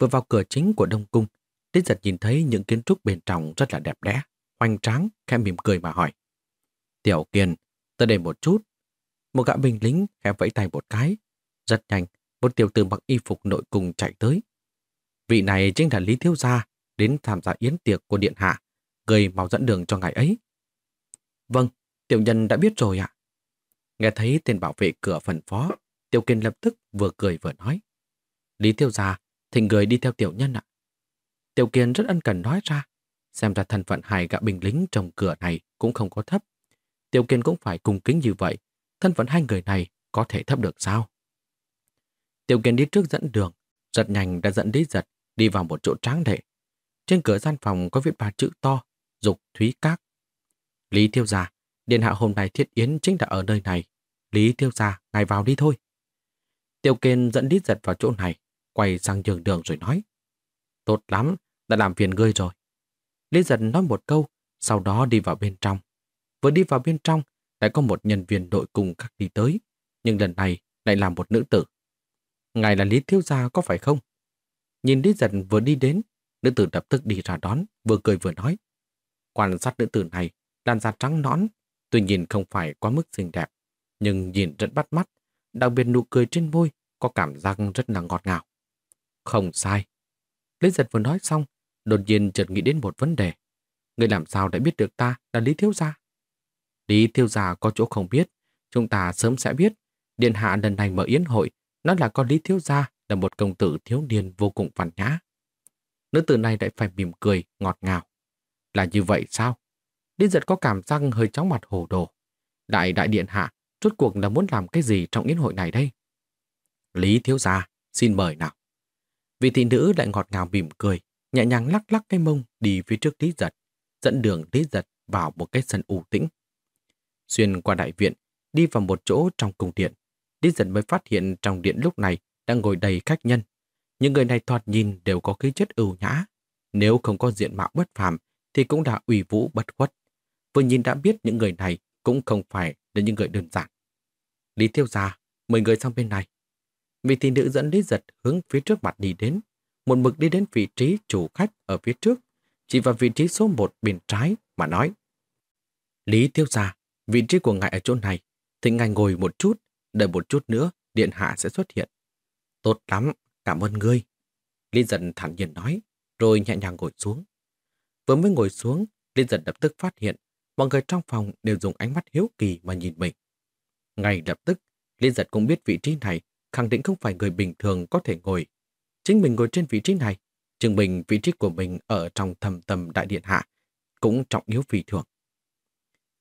Vừa vào cửa chính của Đông Cung, Lý Giật nhìn thấy những kiến trúc bên trong rất là đẹp đẽ, hoành tráng, khẽ mỉm cười mà hỏi. Tiểu Kiên, tới đây một chút. Một gã binh lính khẽ vẫy tay một cái, rất nhanh, một tiểu tử mặc y phục nội cùng chạy tới. Vị này chính là Lý Thiếu Gia, đến tham gia yến tiệc của Điện Hạ, người mau dẫn đường cho ngài ấy. Vâng, tiểu nhân đã biết rồi ạ. Nghe thấy tên bảo vệ cửa phần phó, tiểu kiên lập tức vừa cười vừa nói. Lý Thiếu Gia, thỉnh người đi theo tiểu nhân ạ. Tiểu kiên rất ân cần nói ra. xem ra thân phận hai gã binh lính trong cửa này cũng không có thấp. Tiểu Kiên cũng phải cung kính như vậy, thân phận hai người này có thể thấp được sao? Tiểu Kiên đi trước dẫn đường, giật nhanh đã dẫn Lý Giật đi vào một chỗ tráng lệ. Trên cửa gian phòng có viết ba chữ to, Dục Thúy Các. Lý Thiêu Gia, Điện Hạ hôm nay thiết yến chính là ở nơi này. Lý Thiêu Gia, ngài vào đi thôi. Tiêu Kiên dẫn Lý Giật vào chỗ này, quay sang giường đường rồi nói. Tốt lắm, đã làm phiền ngươi rồi. Lý Giật nói một câu, sau đó đi vào bên trong. Vừa đi vào bên trong, lại có một nhân viên đội cùng các đi tới, nhưng lần này lại là một nữ tử. Ngài là Lý Thiếu Gia có phải không? Nhìn Lý Giật vừa đi đến, nữ tử lập tức đi ra đón, vừa cười vừa nói. Quan sát nữ tử này, làn da trắng nõn, tuy nhìn không phải quá mức xinh đẹp, nhưng nhìn rất bắt mắt, đặc biệt nụ cười trên môi có cảm giác rất là ngọt ngào. Không sai. Lý giật vừa nói xong, đột nhiên chợt nghĩ đến một vấn đề. Người làm sao đã biết được ta là Lý Thiếu Gia? Lý Thiếu Gia có chỗ không biết, chúng ta sớm sẽ biết. Điện hạ lần này mở yến hội, nó là con Lý Thiếu Gia là một công tử thiếu niên vô cùng văn nhã. Nữ tử này lại phải mỉm cười, ngọt ngào. Là như vậy sao? Lý giật có cảm giác hơi chóng mặt hồ đồ. Đại đại điện hạ, rốt cuộc là muốn làm cái gì trong yến hội này đây? Lý thiếu gia, xin mời nào. Vị thị nữ lại ngọt ngào mỉm cười, nhẹ nhàng lắc lắc cái mông đi phía trước Lý giật, dẫn đường Lý giật vào một cái sân u tĩnh. Xuyên qua đại viện, đi vào một chỗ trong cung điện. Lý giật mới phát hiện trong điện lúc này đang ngồi đầy khách nhân. Những người này thoạt nhìn đều có khí chất ưu nhã. Nếu không có diện mạo bất phàm thì cũng đã ủy vũ bất khuất. Vừa nhìn đã biết những người này cũng không phải là những người đơn giản. Lý Thiêu Gia, mời người sang bên này. Vị thị nữ dẫn Lý Giật hướng phía trước mặt đi đến, một mực đi đến vị trí chủ khách ở phía trước, chỉ vào vị trí số một bên trái mà nói. Lý tiêu Gia, vị trí của ngài ở chỗ này, thì ngài ngồi một chút, đợi một chút nữa, điện hạ sẽ xuất hiện. Tốt lắm, cảm ơn ngươi. Lý Giật thản nhiên nói, rồi nhẹ nhàng ngồi xuống. Vừa mới ngồi xuống, Lý Giật lập tức phát hiện mọi người trong phòng đều dùng ánh mắt hiếu kỳ mà nhìn mình. Ngay lập tức, Lý Giật cũng biết vị trí này khẳng định không phải người bình thường có thể ngồi. Chính mình ngồi trên vị trí này, chứng minh vị trí của mình ở trong thầm tầm đại điện hạ, cũng trọng yếu phi thường.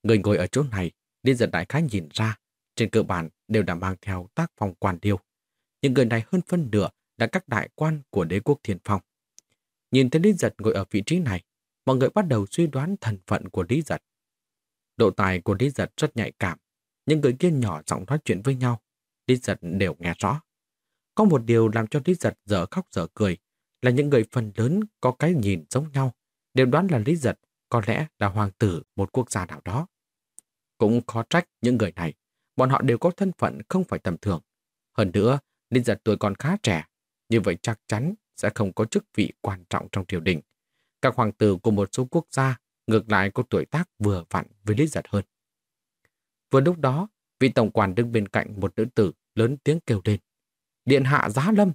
Người ngồi ở chỗ này, Lý Giật đại khái nhìn ra, trên cơ bản đều đã mang theo tác phong quan điêu. Những người này hơn phân nửa là các đại quan của đế quốc thiên phong. Nhìn thấy Lý Giật ngồi ở vị trí này, mọi người bắt đầu suy đoán thần phận của Lý Giật. Độ tài của Lý Giật rất nhạy cảm, những người kia nhỏ giọng nói chuyện với nhau, Lý Giật đều nghe rõ. Có một điều làm cho Lý Giật dở khóc dở cười là những người phần lớn có cái nhìn giống nhau, đều đoán là Lý Giật có lẽ là hoàng tử một quốc gia nào đó. Cũng khó trách những người này, bọn họ đều có thân phận không phải tầm thường. Hơn nữa, Lý Giật tuổi còn khá trẻ, như vậy chắc chắn sẽ không có chức vị quan trọng trong triều đình. Các hoàng tử của một số quốc gia ngược lại có tuổi tác vừa vặn với Lý Giật hơn. Vừa lúc đó, vị tổng quản đứng bên cạnh một nữ tử lớn tiếng kêu lên. Điện hạ giá lâm.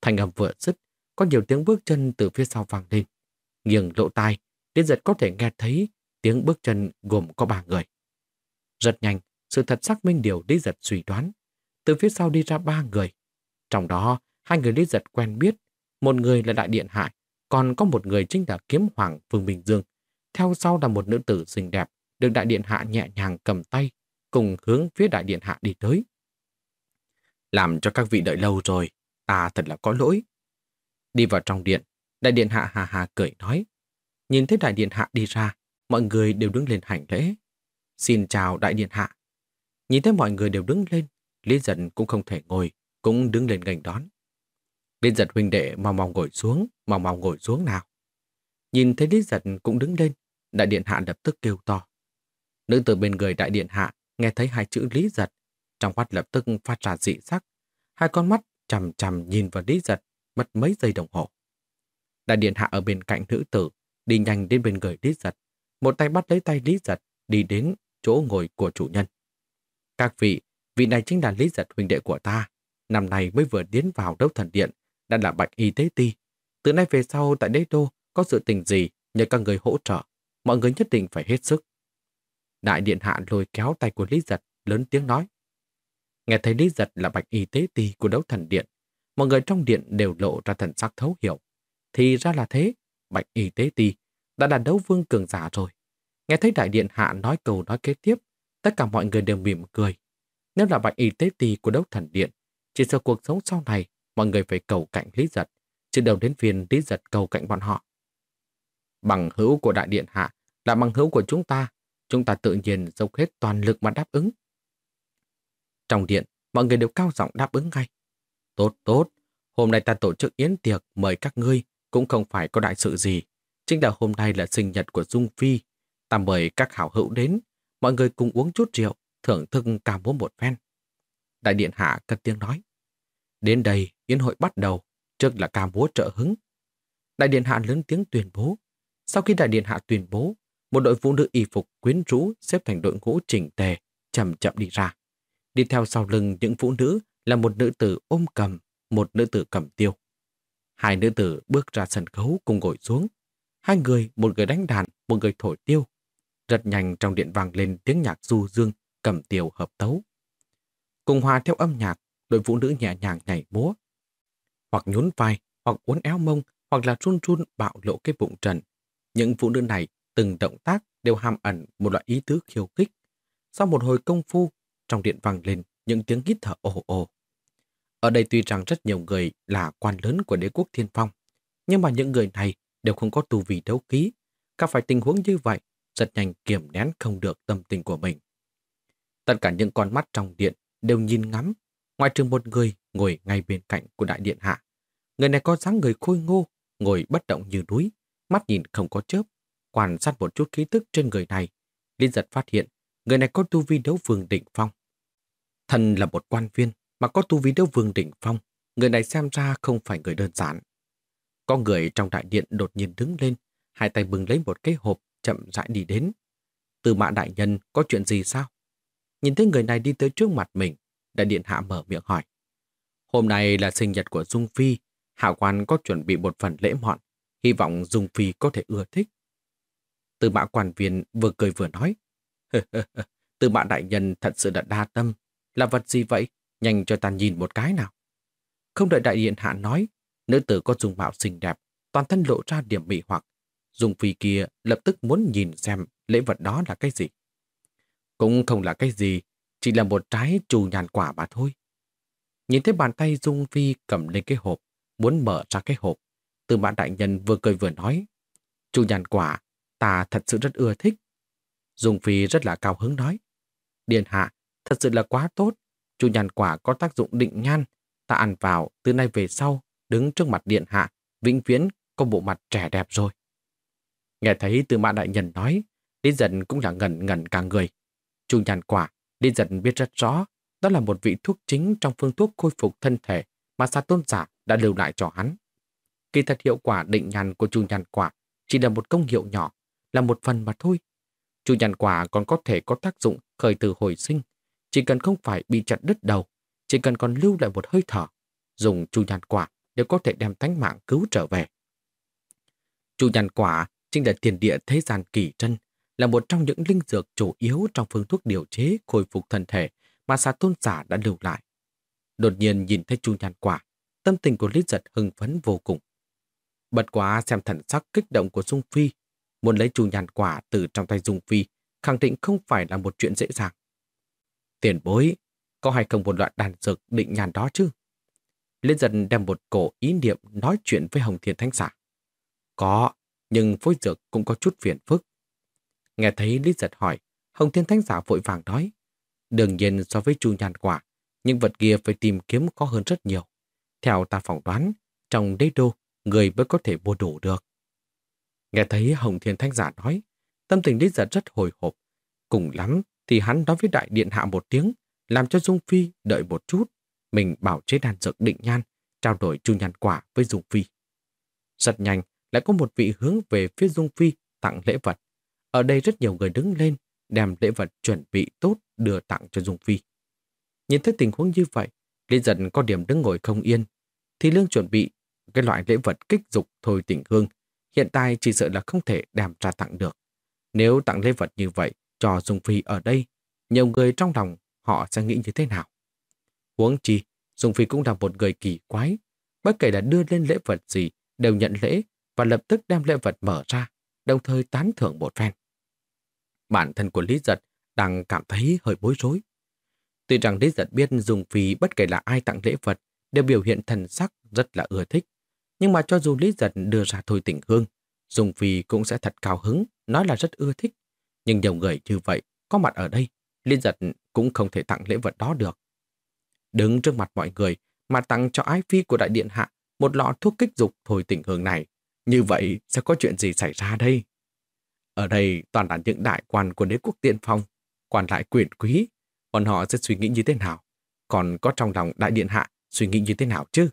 Thành âm vừa dứt, có nhiều tiếng bước chân từ phía sau vang lên. Nghiêng lộ tai, Tiến Giật có thể nghe thấy tiếng bước chân gồm có ba người. Rất nhanh, sự thật xác minh điều Lý Giật suy đoán. Từ phía sau đi ra ba người. Trong đó, hai người Lý Giật quen biết. Một người là Đại Điện Hạ, còn có một người chính là Kiếm Hoàng Vương Bình Dương. Theo sau là một nữ tử xinh đẹp, được Đại Điện Hạ nhẹ nhàng cầm tay, cùng hướng phía Đại Điện Hạ đi tới. Làm cho các vị đợi lâu rồi, ta thật là có lỗi. Đi vào trong điện, Đại Điện Hạ hà hà cười nói. Nhìn thấy Đại Điện Hạ đi ra, mọi người đều đứng lên hành lễ. Xin chào Đại Điện Hạ. Nhìn thấy mọi người đều đứng lên, Lý Giật cũng không thể ngồi, cũng đứng lên gành đón. Lý Giật huynh đệ mau mau ngồi xuống, mau mau ngồi xuống nào. Nhìn thấy Lý Giật cũng đứng lên, Đại Điện Hạ lập tức kêu to. Nữ tử bên người Đại Điện Hạ nghe thấy hai chữ Lý Giật, trong mắt lập tức phát ra dị sắc. Hai con mắt chằm chằm nhìn vào Lý Giật, mất mấy giây đồng hồ. Đại Điện Hạ ở bên cạnh nữ tử, đi nhanh đến bên người Lý Giật, một tay bắt lấy tay Lý Giật, đi đến chỗ ngồi của chủ nhân. Các vị, vị này chính là Lý Giật huynh đệ của ta. Năm nay mới vừa tiến vào đấu thần điện, đã là bạch y tế ti. Từ nay về sau tại đế đô có sự tình gì nhờ các người hỗ trợ, mọi người nhất định phải hết sức. Đại điện hạ lôi kéo tay của Lý Giật, lớn tiếng nói. Nghe thấy Lý Giật là bạch y tế ti của đấu thần điện, mọi người trong điện đều lộ ra thần sắc thấu hiểu. Thì ra là thế, bạch y tế ti, đã là đấu vương cường giả rồi. Nghe thấy đại điện hạ nói câu nói kế tiếp, tất cả mọi người đều mỉm cười. Nếu là bạch y tế ti của đấu thần điện, chỉ sợ cuộc sống sau này mọi người phải cầu cạnh Lý Giật, chứ đầu đến phiền Lý Giật cầu cạnh bọn họ. Bằng hữu của đại điện hạ là bằng hữu của chúng ta, chúng ta tự nhiên dốc hết toàn lực mà đáp ứng. Trong điện, mọi người đều cao giọng đáp ứng ngay. Tốt, tốt, hôm nay ta tổ chức yến tiệc mời các ngươi, cũng không phải có đại sự gì. Chính là hôm nay là sinh nhật của Dung Phi. Ta mời các hảo hữu đến, mọi người cùng uống chút rượu, thưởng thức ca múa một phen. Đại điện hạ cất tiếng nói. Đến đây, yến hội bắt đầu, trước là ca múa trợ hứng. Đại điện hạ lớn tiếng tuyên bố. Sau khi đại điện hạ tuyên bố, một đội phụ nữ y phục quyến rũ xếp thành đội ngũ chỉnh tề, chậm chậm đi ra. Đi theo sau lưng những phụ nữ là một nữ tử ôm cầm, một nữ tử cầm tiêu. Hai nữ tử bước ra sân khấu cùng ngồi xuống. Hai người, một người đánh đàn, một người thổi tiêu. Rất nhanh trong điện vang lên tiếng nhạc du dương, cầm tiêu hợp tấu. Cùng hòa theo âm nhạc, đội phụ nữ nhẹ nhàng nhảy múa. Hoặc nhún vai, hoặc uốn éo mông, hoặc là run run bạo lộ cái bụng trần. Những phụ nữ này, từng động tác đều hàm ẩn một loại ý tứ khiêu khích. Sau một hồi công phu, trong điện vang lên những tiếng hít thở ồ ồ. Ở đây tuy rằng rất nhiều người là quan lớn của đế quốc thiên phong, nhưng mà những người này đều không có tu vi đấu ký. Các phải tình huống như vậy, rất nhanh kiềm nén không được tâm tình của mình. Tất cả những con mắt trong điện đều nhìn ngắm, ngoài trừ một người ngồi ngay bên cạnh của đại điện hạ. Người này có dáng người khôi ngô, ngồi bất động như núi, mắt nhìn không có chớp. Quan sát một chút khí tức trên người này, Liên giật phát hiện người này có tu vi đấu vương định phong. Thần là một quan viên mà có tu vi đấu vương đỉnh phong, người này xem ra không phải người đơn giản. Có người trong đại điện đột nhiên đứng lên, hai tay bừng lấy một cái hộp chậm rãi đi đến. Từ mã đại nhân có chuyện gì sao? Nhìn thấy người này đi tới trước mặt mình, đại điện hạ mở miệng hỏi. Hôm nay là sinh nhật của Dung Phi, hạ quan có chuẩn bị một phần lễ mọn, hy vọng Dung Phi có thể ưa thích. Từ mã quan viên vừa cười vừa nói. Từ mã đại nhân thật sự đã đa tâm, là vật gì vậy? Nhanh cho ta nhìn một cái nào. Không đợi đại điện hạ nói, nữ tử có dung mạo xinh đẹp, toàn thân lộ ra điểm mị hoặc. Dung phi kia lập tức muốn nhìn xem lễ vật đó là cái gì. Cũng không là cái gì, chỉ là một trái trù nhàn quả mà thôi. Nhìn thấy bàn tay Dung Phi cầm lên cái hộp, muốn mở ra cái hộp. Từ bạn đại nhân vừa cười vừa nói, trù nhàn quả, ta thật sự rất ưa thích. Dung Phi rất là cao hứng nói, Điện hạ, thật sự là quá tốt, Chu nhàn quả có tác dụng định nhan. Ta ăn vào, từ nay về sau, đứng trước mặt điện hạ, vĩnh viễn có bộ mặt trẻ đẹp rồi. Nghe thấy từ mã đại nhân nói, Lý Dân cũng là ngẩn ngẩn cả người. Chu nhàn quả, Lý Dân biết rất rõ, đó là một vị thuốc chính trong phương thuốc khôi phục thân thể mà sa tôn giả đã lưu lại cho hắn. Kỳ thật hiệu quả định nhàn của chu nhàn quả chỉ là một công hiệu nhỏ, là một phần mà thôi. Chu nhàn quả còn có thể có tác dụng khởi từ hồi sinh, chỉ cần không phải bị chặt đứt đầu, chỉ cần còn lưu lại một hơi thở, dùng chu nhàn quả đều có thể đem thánh mạng cứu trở về. Chu nhàn quả chính là tiền địa thế gian kỳ trân, là một trong những linh dược chủ yếu trong phương thuốc điều chế khôi phục thân thể mà xà tôn giả đã lưu lại. Đột nhiên nhìn thấy chu nhàn quả, tâm tình của Lý Giật hưng phấn vô cùng. Bật quá xem thần sắc kích động của Dung Phi, muốn lấy chu nhàn quả từ trong tay Dung Phi, khẳng định không phải là một chuyện dễ dàng. Tiền bối, có hay không một loại đàn dược định nhàn đó chứ? Liên dần đem một cổ ý niệm nói chuyện với Hồng Thiên Thánh Giả. Có, nhưng phối dược cũng có chút phiền phức. Nghe thấy Lý Giật hỏi, Hồng Thiên Thánh Giả vội vàng nói. Đương nhiên so với chu nhàn quả, những vật kia phải tìm kiếm khó hơn rất nhiều. Theo ta phỏng đoán, trong đế đô, người mới có thể mua đủ được. Nghe thấy Hồng Thiên Thánh Giả nói, tâm tình Lý Giật rất hồi hộp. Cùng lắm thì hắn nói với đại điện hạ một tiếng, làm cho Dung Phi đợi một chút. Mình bảo chế đàn dược định nhan, trao đổi chu nhàn quả với Dung Phi. Rất nhanh, lại có một vị hướng về phía Dung Phi tặng lễ vật. Ở đây rất nhiều người đứng lên, đem lễ vật chuẩn bị tốt đưa tặng cho Dung Phi. Nhìn thấy tình huống như vậy, Lý Dân có điểm đứng ngồi không yên, thì Lương chuẩn bị cái loại lễ vật kích dục thôi tình hương, hiện tại chỉ sợ là không thể đem ra tặng được. Nếu tặng lễ vật như vậy, cho Dung Phi ở đây, nhiều người trong lòng họ sẽ nghĩ như thế nào. Huống chi, Dung Phi cũng là một người kỳ quái, bất kể là đưa lên lễ vật gì, đều nhận lễ và lập tức đem lễ vật mở ra, đồng thời tán thưởng một phen. Bản thân của Lý Giật đang cảm thấy hơi bối rối. Tuy rằng Lý Giật biết Dung Phi bất kể là ai tặng lễ vật đều biểu hiện thần sắc rất là ưa thích. Nhưng mà cho dù Lý Giật đưa ra thôi tình hương, Dung Phi cũng sẽ thật cao hứng, nói là rất ưa thích. Nhưng nhiều người như vậy có mặt ở đây, liên Giật cũng không thể tặng lễ vật đó được. Đứng trước mặt mọi người mà tặng cho ái phi của đại điện hạ một lọ thuốc kích dục thôi tình hương này, như vậy sẽ có chuyện gì xảy ra đây? Ở đây toàn là những đại quan của đế quốc tiên phong, quan lại quyền quý, bọn họ sẽ suy nghĩ như thế nào? Còn có trong lòng đại điện hạ suy nghĩ như thế nào chứ?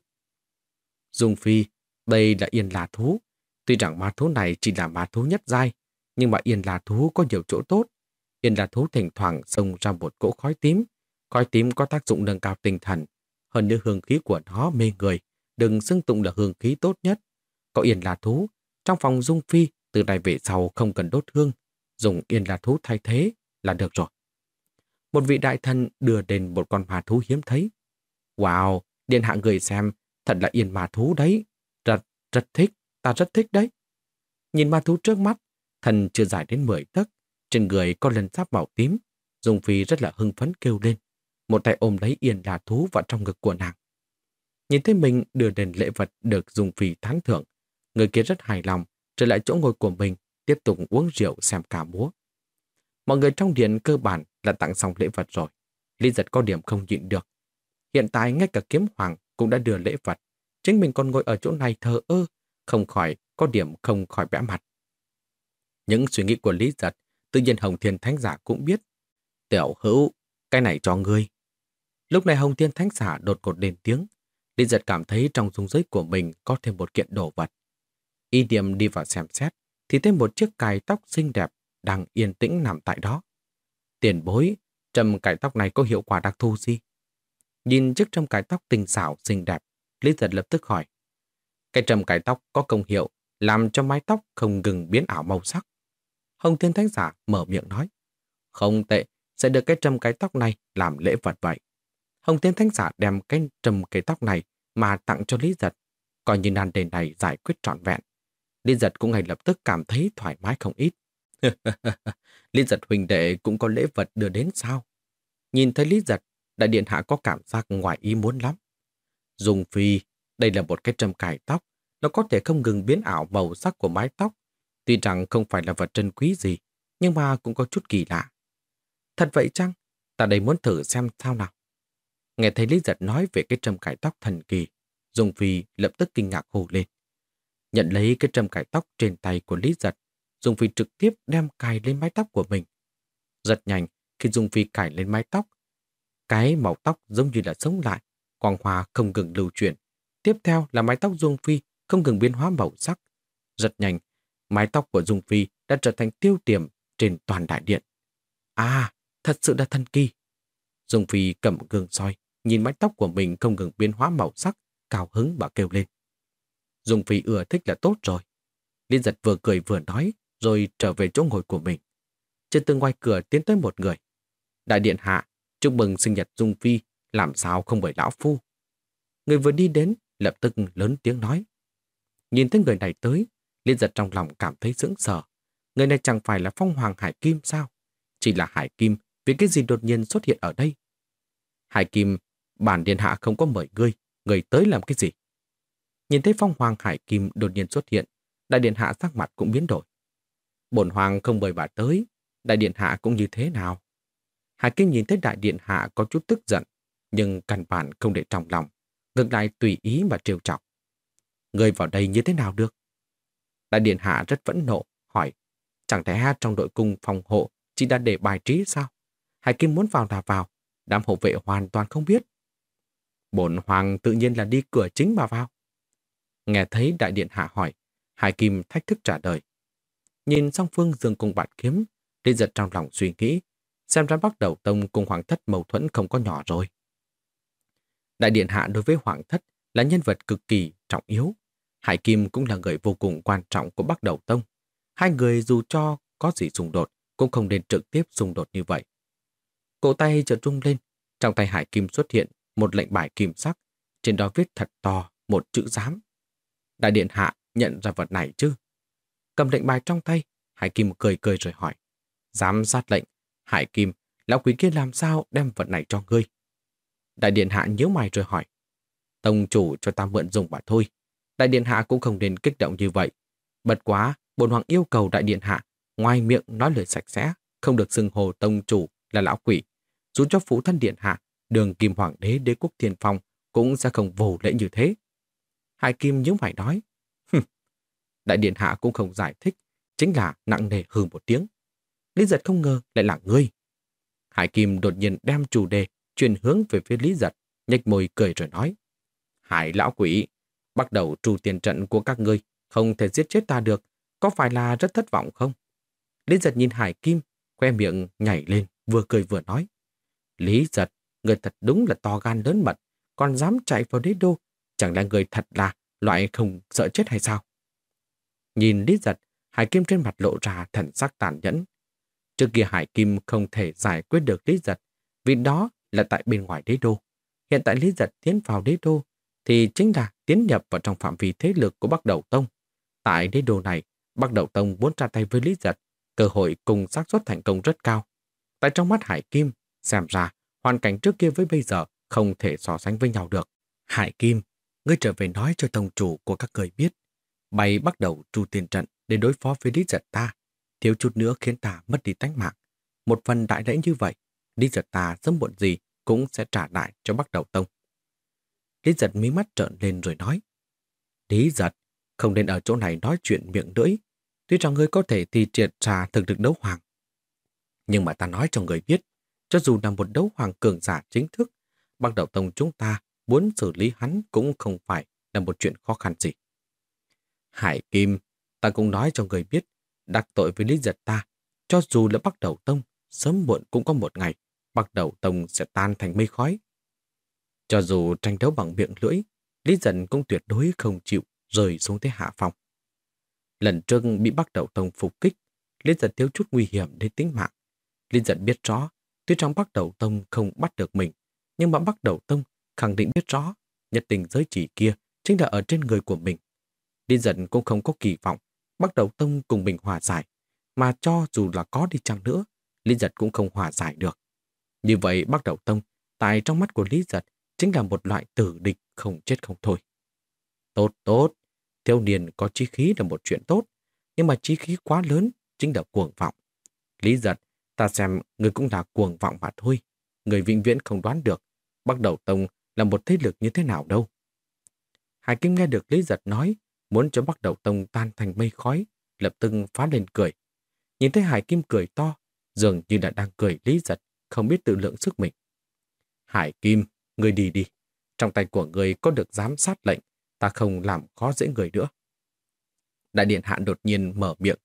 Dung Phi, đây là yên là thú. Tuy rằng ma thú này chỉ là ma thú nhất giai, nhưng mà yên là thú có nhiều chỗ tốt. Yên là thú thỉnh thoảng xông ra một cỗ khói tím. Khói tím có tác dụng nâng cao tinh thần. Hơn nữa hương khí của nó mê người, đừng xưng tụng là hương khí tốt nhất. Có yên là thú, trong phòng Dung Phi từ nay về sau không cần đốt hương, dùng yên là thú thay thế là được rồi. Một vị đại thần đưa đến một con ma thú hiếm thấy. Wow, điện hạ người xem, thật là yên ma thú đấy. Rất, rất thích, ta rất thích đấy. Nhìn ma thú trước mắt, thần chưa dài đến 10 tấc, trên người có lần giáp màu tím. Dung Phi rất là hưng phấn kêu lên. Một tay ôm lấy yên là thú vào trong ngực của nàng. Nhìn thấy mình đưa đền lễ vật được Dung Phi thán thưởng. Người kia rất hài lòng, trở lại chỗ ngồi của mình, tiếp tục uống rượu xem cả múa. Mọi người trong điện cơ bản là tặng xong lễ vật rồi. Lý giật có điểm không nhịn được. Hiện tại ngay cả kiếm hoàng cũng đã đưa lễ vật. Chính mình còn ngồi ở chỗ này thờ ơ, không khỏi có điểm không khỏi bẽ mặt. Những suy nghĩ của Lý giật, tự nhiên Hồng Thiên Thánh Giả cũng biết. Tiểu hữu, cái này cho ngươi. Lúc này Hồng Thiên Thánh Giả đột ngột lên tiếng. Lý giật cảm thấy trong dung giới của mình có thêm một kiện đồ vật. Y điểm đi vào xem xét, thì thêm một chiếc cài tóc xinh đẹp đang yên tĩnh nằm tại đó. Tiền bối, trầm cài tóc này có hiệu quả đặc thù gì? Nhìn chiếc trầm cài tóc tinh xảo xinh đẹp, Lý giật lập tức hỏi. Cái trầm cài tóc có công hiệu làm cho mái tóc không ngừng biến ảo màu sắc. Hồng Thiên Thánh Giả mở miệng nói. Không tệ, sẽ được cái trầm cái tóc này làm lễ vật vậy. Hồng Thiên Thánh Giả đem cái trầm cái tóc này mà tặng cho Lý Giật, coi như nan đề này giải quyết trọn vẹn. Lý Giật cũng ngay lập tức cảm thấy thoải mái không ít. Lý Giật huỳnh đệ cũng có lễ vật đưa đến sao? Nhìn thấy Lý Giật, đại điện hạ có cảm giác ngoài ý muốn lắm. Dùng phi, đây là một cái trầm cài tóc, nó có thể không ngừng biến ảo màu sắc của mái tóc. Tuy rằng không phải là vật trân quý gì, nhưng mà cũng có chút kỳ lạ. Thật vậy chăng? Ta đây muốn thử xem sao nào. Nghe thấy Lý Giật nói về cái trầm cải tóc thần kỳ, Dung Phi lập tức kinh ngạc hô lên. Nhận lấy cái trầm cải tóc trên tay của Lý Giật, Dung Phi trực tiếp đem cài lên mái tóc của mình. Rất nhanh, khi Dung Phi cài lên mái tóc, cái màu tóc giống như là sống lại, quang hòa không ngừng lưu chuyển. Tiếp theo là mái tóc Dung Phi không ngừng biến hóa màu sắc. Rất nhanh, mái tóc của Dung Phi đã trở thành tiêu điểm trên toàn đại điện. À, thật sự là thần kỳ. Dung Phi cầm gương soi, nhìn mái tóc của mình không ngừng biến hóa màu sắc, cao hứng và kêu lên. Dung Phi ưa thích là tốt rồi. Liên giật vừa cười vừa nói, rồi trở về chỗ ngồi của mình. Trên từ ngoài cửa tiến tới một người. Đại điện hạ, chúc mừng sinh nhật Dung Phi, làm sao không bởi lão phu. Người vừa đi đến, lập tức lớn tiếng nói. Nhìn thấy người này tới, Liên giật trong lòng cảm thấy sững sờ. Người này chẳng phải là phong hoàng Hải Kim sao? Chỉ là Hải Kim, vì cái gì đột nhiên xuất hiện ở đây? Hải Kim, bản điện hạ không có mời ngươi, ngươi tới làm cái gì? Nhìn thấy phong hoàng Hải Kim đột nhiên xuất hiện, đại điện hạ sắc mặt cũng biến đổi. Bổn hoàng không mời bà tới, đại điện hạ cũng như thế nào? Hải Kim nhìn thấy đại điện hạ có chút tức giận, nhưng căn bản không để trong lòng, ngược lại tùy ý mà trêu chọc. Người vào đây như thế nào được? Đại điện hạ rất vẫn nộ, hỏi, chẳng thể trong đội cung phòng hộ chỉ đã để bài trí sao? Hải Kim muốn vào là vào, đám hộ vệ hoàn toàn không biết. Bổn hoàng tự nhiên là đi cửa chính mà vào. Nghe thấy đại điện hạ hỏi, Hải Kim thách thức trả lời. Nhìn song phương dương cùng bạn kiếm, Lý giật trong lòng suy nghĩ, xem ra bắt đầu tông cùng hoàng thất mâu thuẫn không có nhỏ rồi. Đại điện hạ đối với hoàng thất là nhân vật cực kỳ trọng yếu. Hải Kim cũng là người vô cùng quan trọng của Bắc Đầu Tông. Hai người dù cho có gì xung đột, cũng không nên trực tiếp xung đột như vậy. Cổ tay chợt rung lên, trong tay Hải Kim xuất hiện một lệnh bài kim sắc, trên đó viết thật to một chữ giám. Đại điện hạ nhận ra vật này chứ? cầm lệnh bài trong tay, Hải Kim cười cười rồi hỏi. Dám sát lệnh, Hải Kim, lão quý kia làm sao đem vật này cho ngươi? Đại điện hạ nhớ mày rồi hỏi. Tông chủ cho ta mượn dùng mà thôi. Đại điện hạ cũng không nên kích động như vậy. Bật quá, bồn hoàng yêu cầu đại điện hạ, ngoài miệng nói lời sạch sẽ, không được xưng hồ tông chủ là lão quỷ. Dù cho phụ thân điện hạ, đường kim hoàng đế đế quốc thiên phong cũng sẽ không vô lễ như thế. Hải Kim nhớ phải nói. Đại điện hạ cũng không giải thích, chính là nặng nề hừ một tiếng. Lý giật không ngờ lại là ngươi. Hải Kim đột nhiên đem chủ đề chuyển hướng về phía Lý giật, nhếch môi cười rồi nói. Hải lão quỷ, bắt đầu trù tiền trận của các ngươi, không thể giết chết ta được, có phải là rất thất vọng không? Lý giật nhìn Hải Kim, khoe miệng nhảy lên, vừa cười vừa nói. Lý giật, người thật đúng là to gan lớn mật, còn dám chạy vào đế đô, chẳng lẽ người thật là loại không sợ chết hay sao? Nhìn Lý giật, Hải Kim trên mặt lộ ra thần sắc tàn nhẫn. Trước kia Hải Kim không thể giải quyết được Lý giật, vì đó là tại bên ngoài đế đô. Hiện tại Lý giật tiến vào đế đô, thì chính là tiến nhập vào trong phạm vi thế lực của Bắc Đầu Tông. Tại đế đô này, Bắc Đầu Tông muốn ra tay với Lý giật, cơ hội cùng xác suất thành công rất cao. Tại trong mắt Hải Kim, xem ra hoàn cảnh trước kia với bây giờ không thể so sánh với nhau được. Hải Kim, ngươi trở về nói cho tông chủ của các người biết. Bay bắt đầu tru tiền trận để đối phó với Lý Giật ta. Thiếu chút nữa khiến ta mất đi tánh mạng. Một phần đại lễ như vậy, Lý Giật ta sớm muộn gì cũng sẽ trả lại cho bắt đầu tông. Lý Giật mí mắt trợn lên rồi nói. Lý Giật, không nên ở chỗ này nói chuyện miệng lưỡi. Tuy rằng ngươi có thể thì triệt trà thực lực đấu hoàng. Nhưng mà ta nói cho người biết, cho dù là một đấu hoàng cường giả chính thức, băng đầu tông chúng ta muốn xử lý hắn cũng không phải là một chuyện khó khăn gì. Hải Kim, ta cũng nói cho người biết, đặc tội với Lý Giật ta, cho dù là bắt đầu tông, sớm muộn cũng có một ngày, bắt đầu tông sẽ tan thành mây khói. Cho dù tranh đấu bằng miệng lưỡi, Lý Dân cũng tuyệt đối không chịu rời xuống thế hạ phòng. Lần trước bị bắt đầu tông phục kích, Lý Dân thiếu chút nguy hiểm đến tính mạng. Lý Dân biết rõ, tuy trong bắt đầu tông không bắt được mình, nhưng mà bắt đầu tông khẳng định biết rõ nhật tình giới chỉ kia chính là ở trên người của mình. Lý Dân cũng không có kỳ vọng bắt đầu tông cùng mình hòa giải, mà cho dù là có đi chăng nữa, Lý giật cũng không hòa giải được. Như vậy bắt đầu tông, tại trong mắt của Lý giật chính là một loại tử địch không chết không thôi. Tốt tốt, thiếu niên có chí khí là một chuyện tốt, nhưng mà chí khí quá lớn chính là cuồng vọng. Lý giật, ta xem người cũng là cuồng vọng mà thôi. Người vĩnh viễn không đoán được bắt đầu tông là một thế lực như thế nào đâu. Hải Kim nghe được Lý Giật nói, muốn cho bắt đầu tông tan thành mây khói, lập tức phá lên cười. Nhìn thấy Hải Kim cười to, dường như đã đang cười Lý Giật, không biết tự lượng sức mình. Hải Kim, người đi đi. Trong tay của người có được giám sát lệnh, ta không làm khó dễ người nữa. Đại điện hạ đột nhiên mở miệng.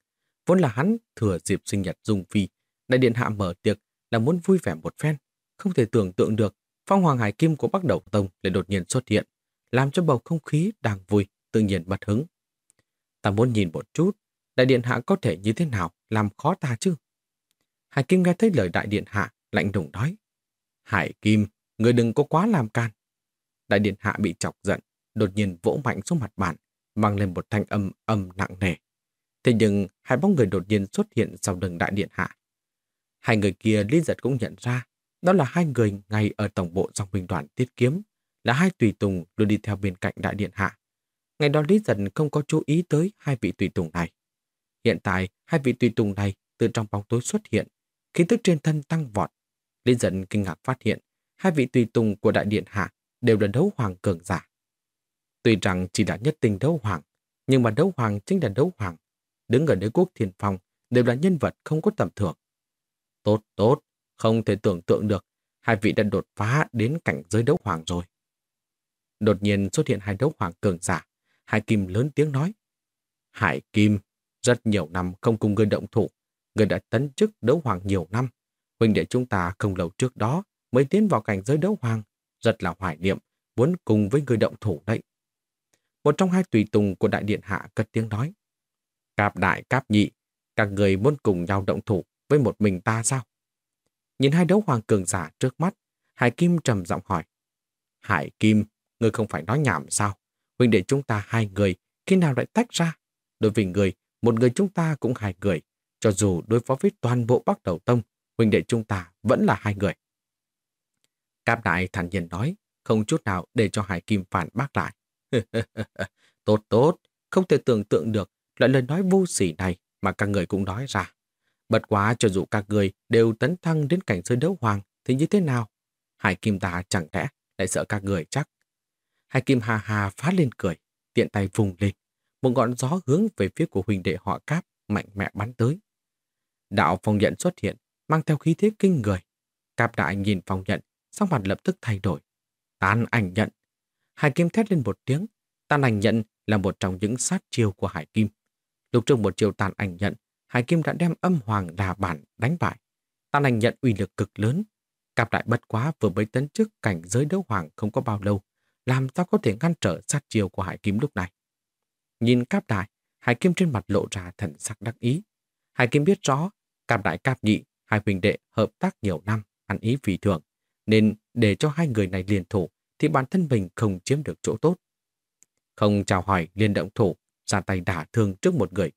Vốn là hắn thừa dịp sinh nhật Dung Phi. Đại điện hạ mở tiệc là muốn vui vẻ một phen. Không thể tưởng tượng được Phong Hoàng Hải Kim của Bắc Đầu Tông lại đột nhiên xuất hiện, làm cho bầu không khí đang vui, tự nhiên bật hứng. Ta muốn nhìn một chút, đại điện hạ có thể như thế nào làm khó ta chứ? Hải Kim nghe thấy lời đại điện hạ, lạnh lùng nói. Hải Kim, người đừng có quá làm can. Đại điện hạ bị chọc giận, đột nhiên vỗ mạnh xuống mặt bàn, mang lên một thanh âm âm nặng nề. Thế nhưng hai bóng người đột nhiên xuất hiện sau đường đại điện hạ. Hai người kia lý giật cũng nhận ra đó là hai người ngay ở tổng bộ dòng binh đoàn tiết kiếm, là hai tùy tùng luôn đi theo bên cạnh đại điện hạ. Ngày đó Lý Giật không có chú ý tới hai vị tùy tùng này. Hiện tại, hai vị tùy tùng này từ trong bóng tối xuất hiện, khí tức trên thân tăng vọt. Lý Giật kinh ngạc phát hiện, hai vị tùy tùng của đại điện hạ đều là đấu hoàng cường giả. Tuy rằng chỉ là nhất tình đấu hoàng, nhưng mà đấu hoàng chính là đấu hoàng. Đứng ở đế quốc thiên phong đều là nhân vật không có tầm thường. Tốt, tốt, không thể tưởng tượng được hai vị đã đột phá đến cảnh giới đấu hoàng rồi. Đột nhiên xuất hiện hai đấu hoàng cường giả. Hải Kim lớn tiếng nói. Hải Kim, rất nhiều năm không cùng người động thủ. Người đã tấn chức đấu hoàng nhiều năm. Huynh đệ chúng ta không lâu trước đó mới tiến vào cảnh giới đấu hoàng. Rất là hoài niệm, muốn cùng với người động thủ đấy. Một trong hai tùy tùng của đại điện hạ cất tiếng nói. "Cạp đại cáp nhị, các người muốn cùng nhau động thủ với một mình ta sao? Nhìn hai đấu hoàng cường giả trước mắt, Hải Kim trầm giọng hỏi. Hải Kim, ngươi không phải nói nhảm sao? Huynh đệ chúng ta hai người, khi nào lại tách ra? Đối với người, một người chúng ta cũng hai người, cho dù đối phó với toàn bộ Bắc Đầu Tông, huynh đệ chúng ta vẫn là hai người. Cáp đại thản nhiên nói, không chút nào để cho Hải Kim phản bác lại. tốt tốt, không thể tưởng tượng được loại lời nói vô sỉ này mà các người cũng nói ra. Bật quá cho dù các người đều tấn thăng đến cảnh giới đấu hoàng thì như thế nào? Hải Kim ta chẳng lẽ lại sợ các người chắc. Hải Kim hà hà phát lên cười, tiện tay vùng lên. Một ngọn gió hướng về phía của huynh đệ họ cáp mạnh mẽ bắn tới. Đạo phong nhận xuất hiện, mang theo khí thế kinh người. Cáp đại nhìn phong nhận, sắc mặt lập tức thay đổi. Tàn ảnh nhận. Hải Kim thét lên một tiếng. Tàn ảnh nhận là một trong những sát chiêu của Hải Kim. Lúc trước một chiều tàn ảnh nhận, Hải Kim đã đem âm hoàng đà bản đánh bại. Tàn ảnh nhận uy lực cực lớn. Cặp đại bất quá vừa mới tấn trước cảnh giới đấu hoàng không có bao lâu. Làm sao có thể ngăn trở sát chiêu của Hải Kim lúc này? Nhìn cáp đại, Hải Kim trên mặt lộ ra thần sắc đắc ý. Hải Kim biết rõ, cáp đại cáp nhị, hai huynh đệ hợp tác nhiều năm, ăn ý vì thường. Nên để cho hai người này liền thủ thì bản thân mình không chiếm được chỗ tốt. Không chào hỏi liền động thủ, ra tay đả thương trước một người.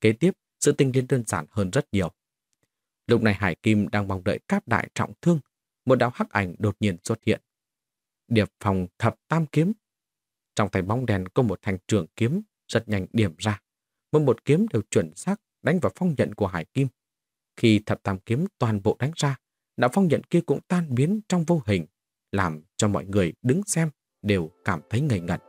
Kế tiếp, sự tình liên đơn giản hơn rất nhiều. Lúc này Hải Kim đang mong đợi cáp đại trọng thương, một đạo hắc ảnh đột nhiên xuất hiện. Điệp phòng thập tam kiếm. Trong tay bóng đèn có một thanh trường kiếm rất nhanh điểm ra. Mỗi một kiếm đều chuẩn xác đánh vào phong nhận của Hải Kim. Khi thập tam kiếm toàn bộ đánh ra, đạo phong nhận kia cũng tan biến trong vô hình, làm cho mọi người đứng xem đều cảm thấy ngây ngẩn.